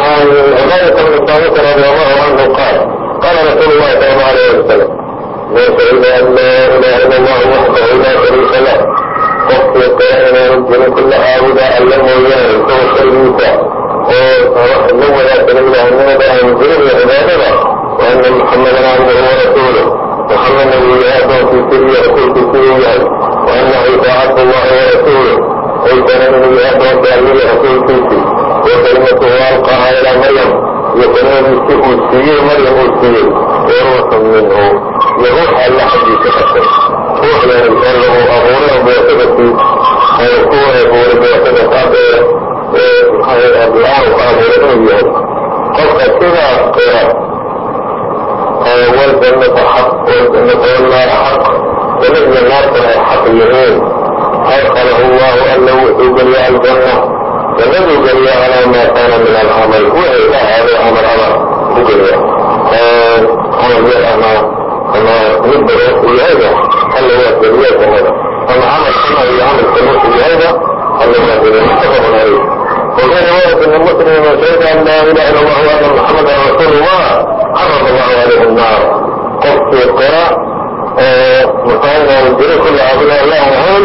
عبادة من رضي الله عنه قال قال رسول الله صلى الله عليه وسلم واشهد ان لا اله الا الله وحده لا شريك له وفي الى ربنا كل عابد علمه اياه كما شريكا وانه لا شريك له انما ده ينزل عبادنا وان محمدا عبده ورسوله محمد الذي اتى في سره يقول في سره وانه طاعه الله ورسوله وكان الذي اتى في سره يقول في سره من نبياته بأمير رسول كيسي وكلمته ألقاها إلى مريم يكون السيء مريم السيء وروح منه يروح على حديث حسن روح لأن له أغوره بيعتبتي هيكون يقول بيعتبت هذا الله وأغوره بيعتبت قد كده قراء والجنة حق والجنة والنار حق ونجم النار كان حق اليمين أدخله labadu gariya alaa ma kaana min alcamal waxay ka ahaado camal camal ku gariya camal yar ama ama mid badan uyahayda alla waa gariya samada ama camal kama iyo camal samus uyahayda alla waa gariya mutafaqun alayh وفي رواية لمسلم من شهد أن لا إله إلا الله وأن محمدا رسول الله حرم الله عليه النار قص القراء مقام الجريء كل عبد الله وهول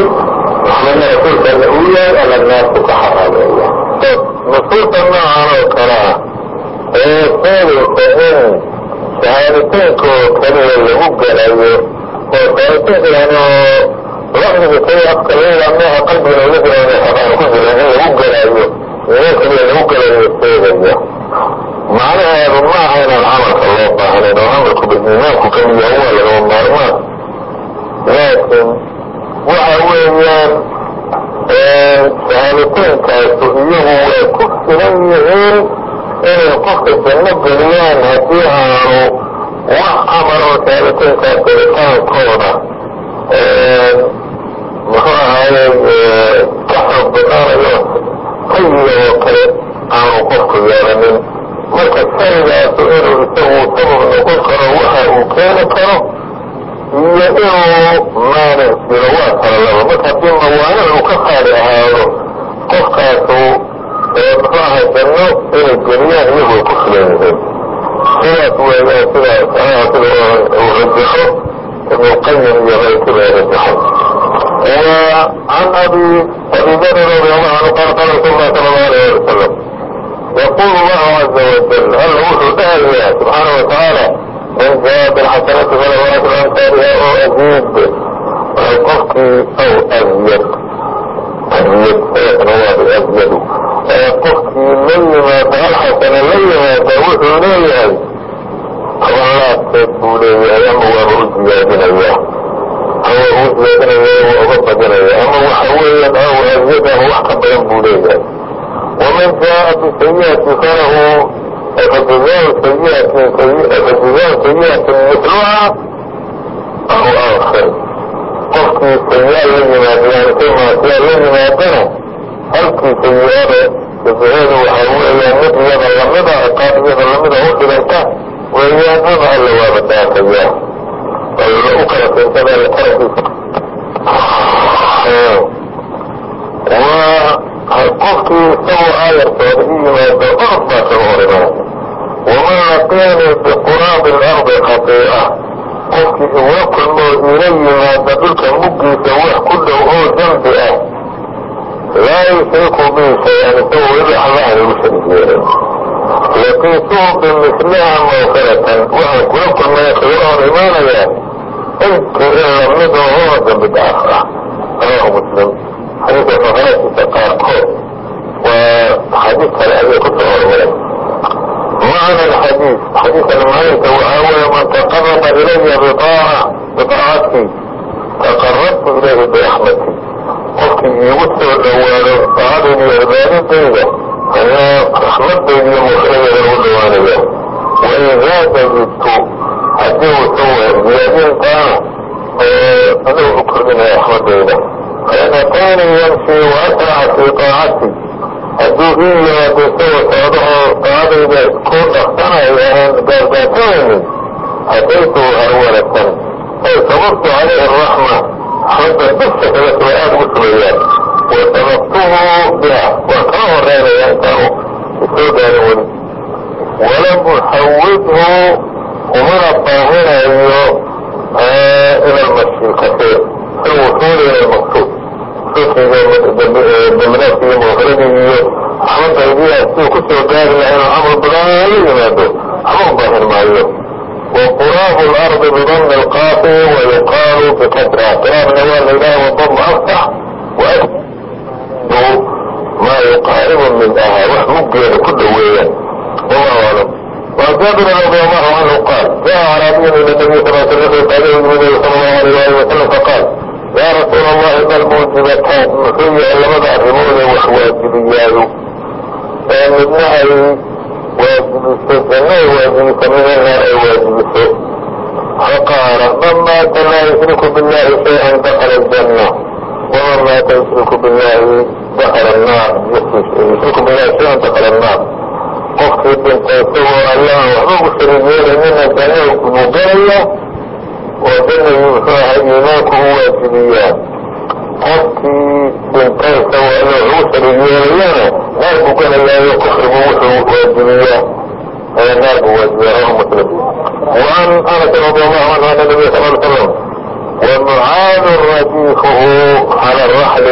مهم محمد رسول كان أولى على الناس كحرم shuruudda noocan oo kale ah ee keenaysa in shahaaditeynkoo keliya lagu gelayo oo shahaaditeynka yani oo lafdiga keliya afka laga meeha qalbiga laga jira xaqaan ku jirin in lagu gelaayo iman keliya lagu gelayo sheegaya macnaheedu ma aha inaan camalka loo baahnayn oo camalku iimaanku kamid yahay waa lagama maarmaan laakiin waxa weeyaan shahaaditeynkaasu iyagu way ku filan yihiin inay qofka janno geliyaan haddii aanu wax camal oo shahaaditeynkaas gelitaankooda muxuu ahaaye ka xoog oo kale aanu qofku yeelanin marka shaygaasu inuu isagu sabab noqon karo waxa uu keeni karo iyo inuu maanic jiro waa kala laba marka haddii mawaanic uu ka qaali ahaado qofkaasu muxuu ahay janno inay geliyaan iyagu ay ku filan yihiin sidaas weeyaan sida sanaha sida uu rajaxo ibnulqayim iyo kayrkiba ay rajaxo وعن أبي أبي ذر رضي الله عنه قال قال رسول الله صلى الله عليه وسلم يقول الله عز وجل هل وحو داهية سبحانه وتعالى من جاء بالحسنة فله أجر أمثالها أو أزيد قفك أو أزيد أزيد رواه أزيد قفك من ما فعل حسنة ليها فوحو ليها الله تقول ليها هو رؤيا من الله هو رؤيا من الله وأغفى من الله أما وحويا أو أزيده وحكا بين بوليها ومن جاء بسيئة فله فجزاء سيئة فجزاء سيئة مثلها أو آخر قفكي سيئة لجنا بيانتما سيئة لجنا بنا هلكي سيئة بزهير وحرون إلى مثل يد اللمدة أقاب يد اللمدة أخذ الكهف وإياه نضع اللوابة سيئة وإلا أقرأ في سنة القرب و qofkii isagoo aayarkooda i yimaado orod baa kaga hor imanaya waman laqiini biquraabi alardi khatii'a. Qofkii igula kulmoo iila yimaada dhulka muggiisa wax ku dhow oo dembi ah. Laa yushriku bii shay-an isagoo allaha igu sharig yeelin laqiituhu bimithliha mawfiratan waxaan kula kulmaya kaga hor imaanayaa intii in la mid oo dembi dhaaf ah. Rawaahu muslim xadiidka faqaraadkiisa qaarkood. Waa xadiid kale ayay ku soo hormaray. Macna alxadiid xadiidkan macnihiisa waxaa weeye man taqaraba ilaya biaaca biaacatii taqarabtu ilayhi biraxmati qofkii fatakunu yamshi waasraca fii taacati hadduu in yimaado isagoo socdaoo daacadayda ku dhaqsanayo aan gaargaarsanaynin hadaytu awalatan ay sababtu calayhi araxma xagga dufta kale soo aad ugu sumayaan wa sababtuhu biha waan kaa horeynaya intaanu isoo gaarin weli walam uxawidhu umana baahinayo ila almashi kasee sida wusuuli ila almaktuub dambinaadki iyo muqradii iyo raxmadaydiya siduu ku soo gaari laha inuu camal badan la yimaado hama u baahin maayo وقراب الأرض بضم القاف ويقال بكسرها قراب نوال الإله والضم أفتح وأكثر ما يقارب من أها وحمق كل ويا والله أعلم وعن جابر رضي الله عنه قال جاء أعرابي إلى النبي صلى الله عليه وسلم قال النبي صلى الله عليه وسلم فقال يا رسول الله ما الموجبتان محيي لماذا الرمول وحواجبيات فإن النهي واجب السجن واجب سمينا واجب السجن فقال من مات لا يشرك بالله شيئا دخل الجنة ومن مات يشرك بالله دخل النار يشرك بالله شيئا دخل النار قفت بنت سوى الله وحبه شريكين من wadanay wuxuu ahay iimaanku u waajibiyaa qofkii dhintarka waa inuu cuusar yeelayana naar buganayaayo kufrigu wuxuu waajibiyaa naar buu waajibiyaa rawahu muslim وعن أنس رضي الله عنه عن النبي صلى الله عليه وسلم ومعاذ رديفه على الرحل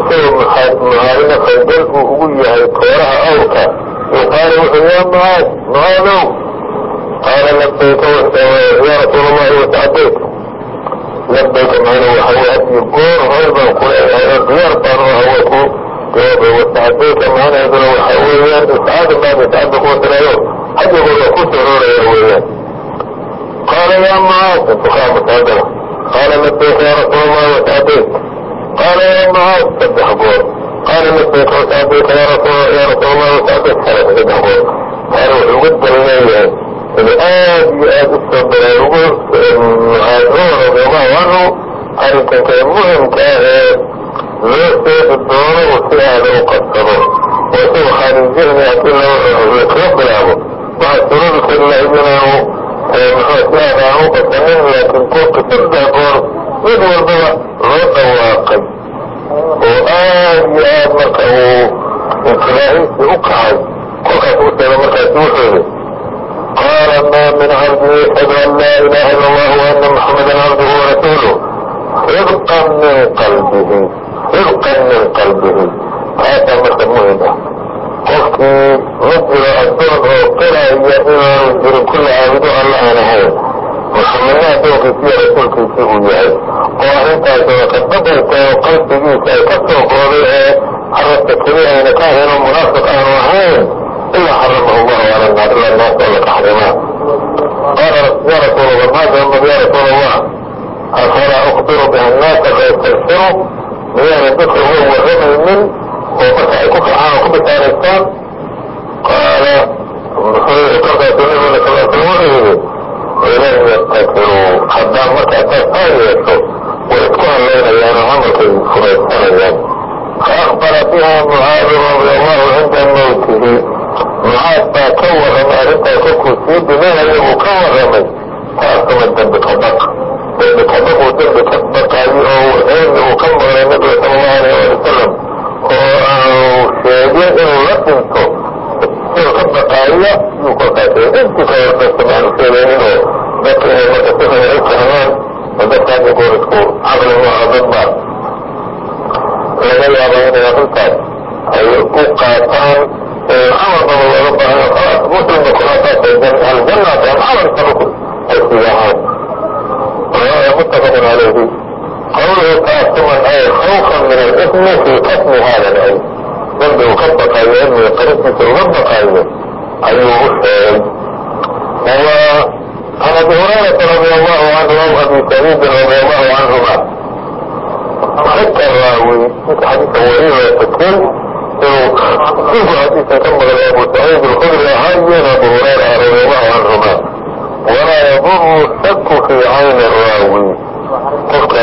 isagoo mucaadina qaybgalku ugu yahay kooraha awrka وقال wuxuu ya معاad معاadw qaala labayka yaa rasuul allahi wasacdayk labayka macna waxa way hadiyo goor hore baan kuleeyahay oo diyaar baan u aha waa ku jawaabay wasacdayka macnaheeduna waxa weeyaan iscaada baan iscada kuwa tiraayo waa ku sorooraya weeyaan qaala yaa mucaad intukaa musaadana qaala labayka yaa rasuul allahi wasacdayk qaala yaa mucaad saddex goor qaala labayka wasacdayka yaa rasuul allahi wasacdayk saddex goor qaala wuxuu uga dan leeyahay aad iyo aad u soo baraarugo mucaad cumar radiallahu canhu arrinkan kale muhimka ee loo seedi doono si aada u qabsado isagu khaarijihni haddii lakaga bilaabo waxaa suradu kari lahayd inaanu si aada aan u qabsanin laakiin kolka saddex goor mid walbaba loo dhawaaqay oo aad iyo aad marka uu intilaahiisii u kacay kolkaas u sheegay markaasi wuxuu ma min cabdin yashhadu an laa ilaha illa allah wa ana muxamadan cabduhu warasuuluh ridqan min qalbihi ridqan min qalbihi taasaa marka muhiim ah qofkii ma jiro addoon oo qiraya inaanu jirin kulla caabudo alla aan ahayn muxamedna addoonkiisiiyo rasuulkiisii uu yahay oo arrintaasoo kadabeysa oo qalbigiisa ay ka soo qooday ee carabta keliya ayna ka oo munaafiq aanu ahayn ilaa xaramahu allahu cala naar ila naas alla taxrimaa qaala ya rasuul allah afalaa ukhbiru biha annaasa fayastabshiru miyaanan dadka uga warramaynin oo marka ay ku farxaan oo ku bishaaraystaan qaala kolkaasu nabiguna sal slam wuxuu yidhi walan yastakiruu haddaan markaa saas aa yeesho way isku hadlaynayaan oo camalkay furaysanayaan faakbara biha mucaadu radi allahu cinda mawtihi mucaad baa ka warramay arrintaa kolkuu sii dhimanaya uu ka warramay. Taasuma dembi ka baq dembi ka baq uu dembi ka baqaayo oo cilmi uu ka maqlay nabiga sala allahu alayh ali wasalam oo aanu sheegin inuu la dhinto siduu ka baqaayo yuu kolkaas intii ka hortaysa maanu sheegaynin oo dadka inay marka si xun u fahmaan oo dadka hadda goor isku caqli maaha dad baa. Laga yaaba inay arrintaas ay u qaataan amarkaba looga baahan muslim noqonasaas aljannaatan amarka rukun aysiga ahayn riwaaya muttafaqun calayhi qawluhu taasuman ay khawfan min alithmi fi katmi hada alcilm dambi uu ka baqayo cilmiga qaristiisa uga baqayo ayuu u sheegay عن ابي هريره رضي الله عنه وابي سعيد رضي الله عنهما حتى الراوي حديث وريه وتكون inuu igu xadiikan ka maqlay abu saciid alkhudri ahaa iyo abu hurayra radiallahu canhuma walaa yaduru shaku fii cayni raawi qofka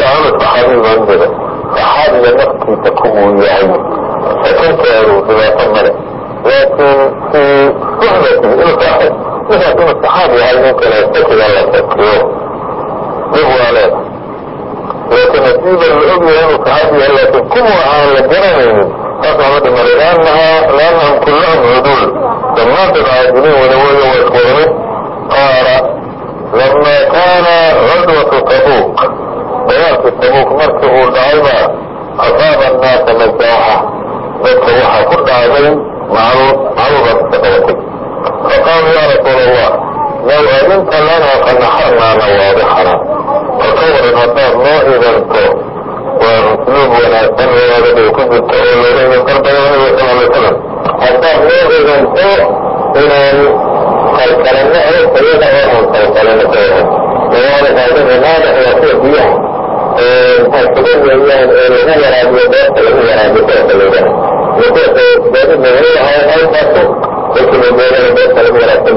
canu saxaabiga jira saxaabiga naftiisa ku uu yahay shakanteedu dhibaato male laakiin fii suxbati inuu ninkaas inuu saxaabi yahay nin kale shakiga la shakiyo dhib waa leeda صحابي لكن كل عن الجنين قطع مدى لأنها لأنهم كلهم عدول لما تبعدني ولوي ويكبرني قال لما كان غزوة تبوك بيات تبوك مركه الدعيبة أصاب الناس مجاحة مجاحة كل عليه معروضة تتوكل فقال يا رسول الله لو أذنت لنا فنحرنا نواضحنا فكور النصار موئذا تو وأسلوب ولا سنة ولا بدي كنت تقول لي قرب qofka ka waran haddaad loo ibanto waa usluub wanaagsan labaadaa ku jirto oo looga iban karbaa nabiga sal lay slam haddaad loo ibanto inaan qalqalano iyada oonan qalqalano ka waran labaada qaadan ee lagu waraabiyo beerta lagu waraabiyo beerta lagu waraabsan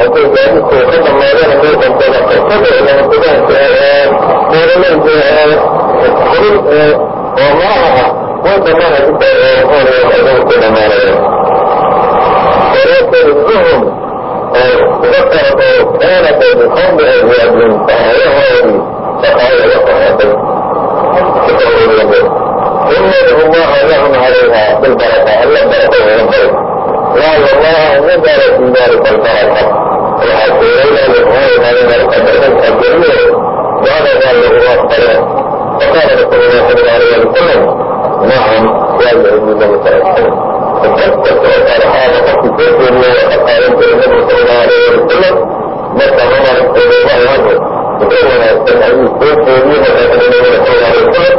haday gaadiidku ka dhammaadana meel dambada fursada ilama degaanka ee beeralayda ee xubin ee oomaaha ah way dhammaana inta ee hooreeda ayaga ku dhammaanayaan ويدرهم ذكر كان بقوم أزواج فهيهودي فقال لهم إن الله لهم عليها بالبركة ألا بركة ولا لا والله نزل في ذلك البركة waxaa dooranaa marka qadarna dacdadaa laguma aqbalo faqaala rasuulu lahi sala alayh ali wasalam nacam waa yahudi nabi sala salam fakastas oo qaala haada qofkii soo jeediya waxaa qaadan jiray nabigu sala allahu alayh ali wasalam marka cumar radiallahu canhu wuxuu wanaagsan ayuu soo jeediyey markaa nabiga sala allahu alayh wasalam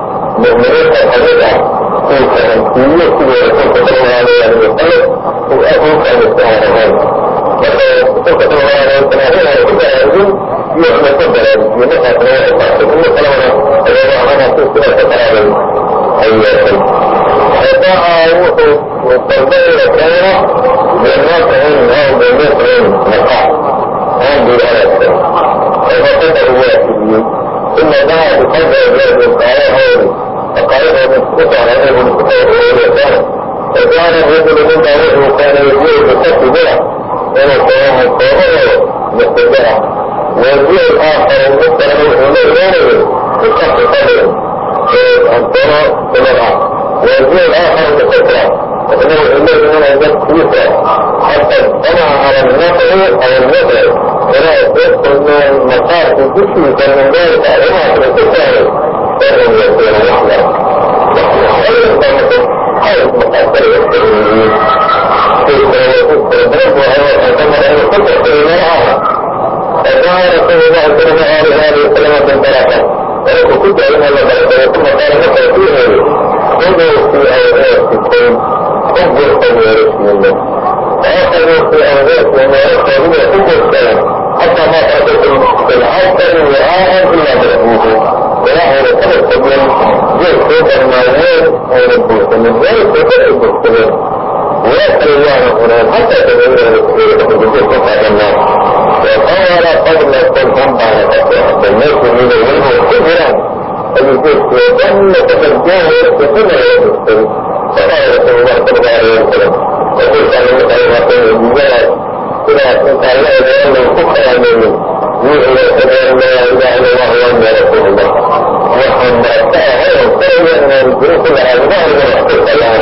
يقول بينه حين ممكن يتصل حتى الى ان يتصل كفر بها ويتقال متى كلا ما هذا هو هيصحي يحيي يحيي يحيي يحيي وأحوائه الإيجابية ما مستطيع وحصولات الثالثة كان سبحانه وتعالى مؤمنين الحديثة في التنسية كل رسول صلى الله عليه وسلم وأبوك أن يستعان هذا وقال صلى الله عليه وسلم هنا كل أهل يحمى صدر يمسح بناء الصحة كل سلامة الله عنها في سنة فقالوا نسقط عليه ونسقط عليه فكان الرجل مما وجهه كان يجيء بالصف بلا وهو صوم صومه مستدعى ويجيء الاخر مثل الحلول غيره بالصف قبله ان ترى تلغى ويجيء الاخر بكثره وانه الحلول من عندك كويسه حتى اطلع على النقل او النقل فلا يصدق ان المقاصد تشوي كان من ذلك اعلمها في الكفاره خيرا يكون يحذر وكل خير تنقص حيث قدر يكون فجاء رسول الله صلى الله عليه وسلم بالبركه ولكن كنت علم ان البركه ثم قال لك فيه انظر في اوقاتكم انظر في ورث منه واخذوا في اوقاتهم ويخرجون كل السلام حتى ما تقدم العبد وعاما إلا مربوطه وله رسالة قبل يكتب المعيات مربوطه من ذلك تكتب السلام ويسأل الله القرآن حتى تقول الناس وقال قبل التنهم على فتح الناس من الوجه كبرا فلذلك وظن تفجاه يكتبون ويكتب فقال رسول الله صلى الله عليه وسلم وقلت أن الله لا إله إلا الكفر منه يوحي أن لا إله إلا الله وأن رسول الله وأن أتاه وكان من الجنس الأعلام من أحسن الله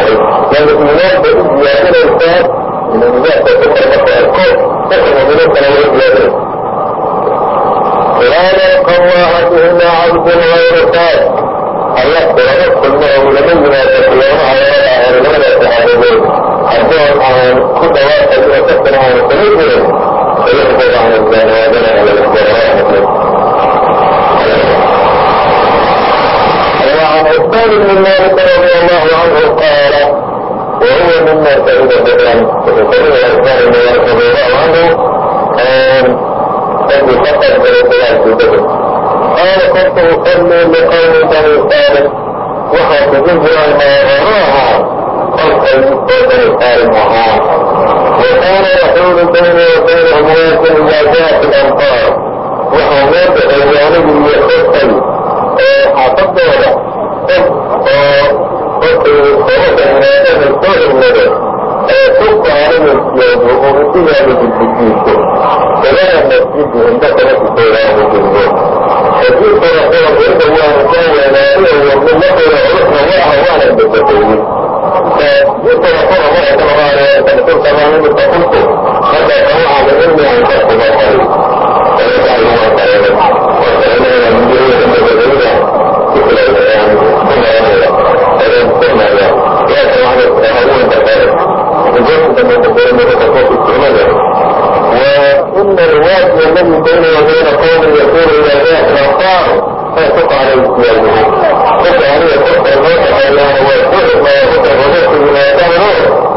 لأن الإيمان بإجياد الإنسان من الناس تكون الكفر تكون من الإنسان لا يلقى الله بهن عبد غير صالح الله سبحانه كله لمن لا تقيم على أهل تعبدون عندهم عن خطوات التي تكتن عن وعن عثمان بن مالك رضي الله عنه قال وهو مما شهد بدرا وكان عثمان بن مالك رضي الله عنه قد خطب برسول في بدر قال كنت اصلي لقوم بني سالم وحافظوه عما وراها الخليفة الصالحان وكان يحول بينه وبين أمواته المواجهة الأنصار وحماد الجانب يخفل أعتقد ولا وقد هذا الكل المدى تبقى علم الاسلام وغرسيها بالتكليف فلا يحمد عند ثلاث سيران بالنسبة فكيف نقول عند الله تعالى لا إله إلا الله وعرفنا الله وعلم بالتكليف يقول رسول الله صلى الله عليه وسلم قلت ما منك فقلت متى سمع مني ان تكتب الخير فيجعل الله خيرا وسالنا من جميع المتدينه مثل الايام ثم يمر فلم ثم يمر يا سمعنا تتهون بخير وجدت ان تكون متفوق السنه وان الواجب الذي بينه وبين قوم يكون الى ذات الابصار waxbay ku qaaday islaamnimo dadka aniga qofka loo taqaanaana waa kuci maauta roobadku yimaadaano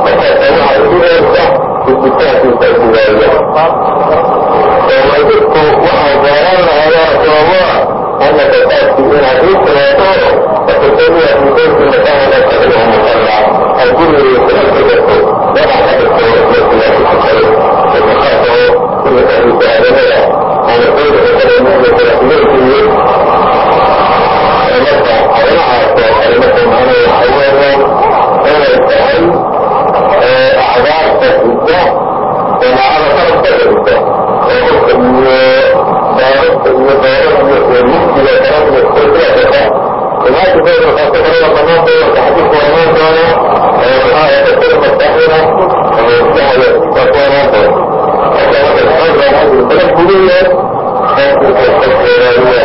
markaasa waxaa idireerta isitaankiisa islaamya soomaaliku waxaa gaaran lahayaa rasuulallah ana fasaadkii inaad ii timaado fatasaliya fi beyti matahana saxiixa musalla aad gurigeeda kula tugato waxaa ka dhigto islaamka xasalo dadka qaarka oo imika isu aadanada ama sayda kale saacada qalabka jirta qalabka iyo baararka iyo doorada iyo muftiga kalaiyo siyaasadka rumaajideeda kaaso kalada dhammaantooda taxdiidka wamaan doona oo maxaa ekasada masaxina sahaya kaasu wamaan doona marka marka saxaanka waxaa jirta qalab guduleed saasi ka soo heeraaliyaa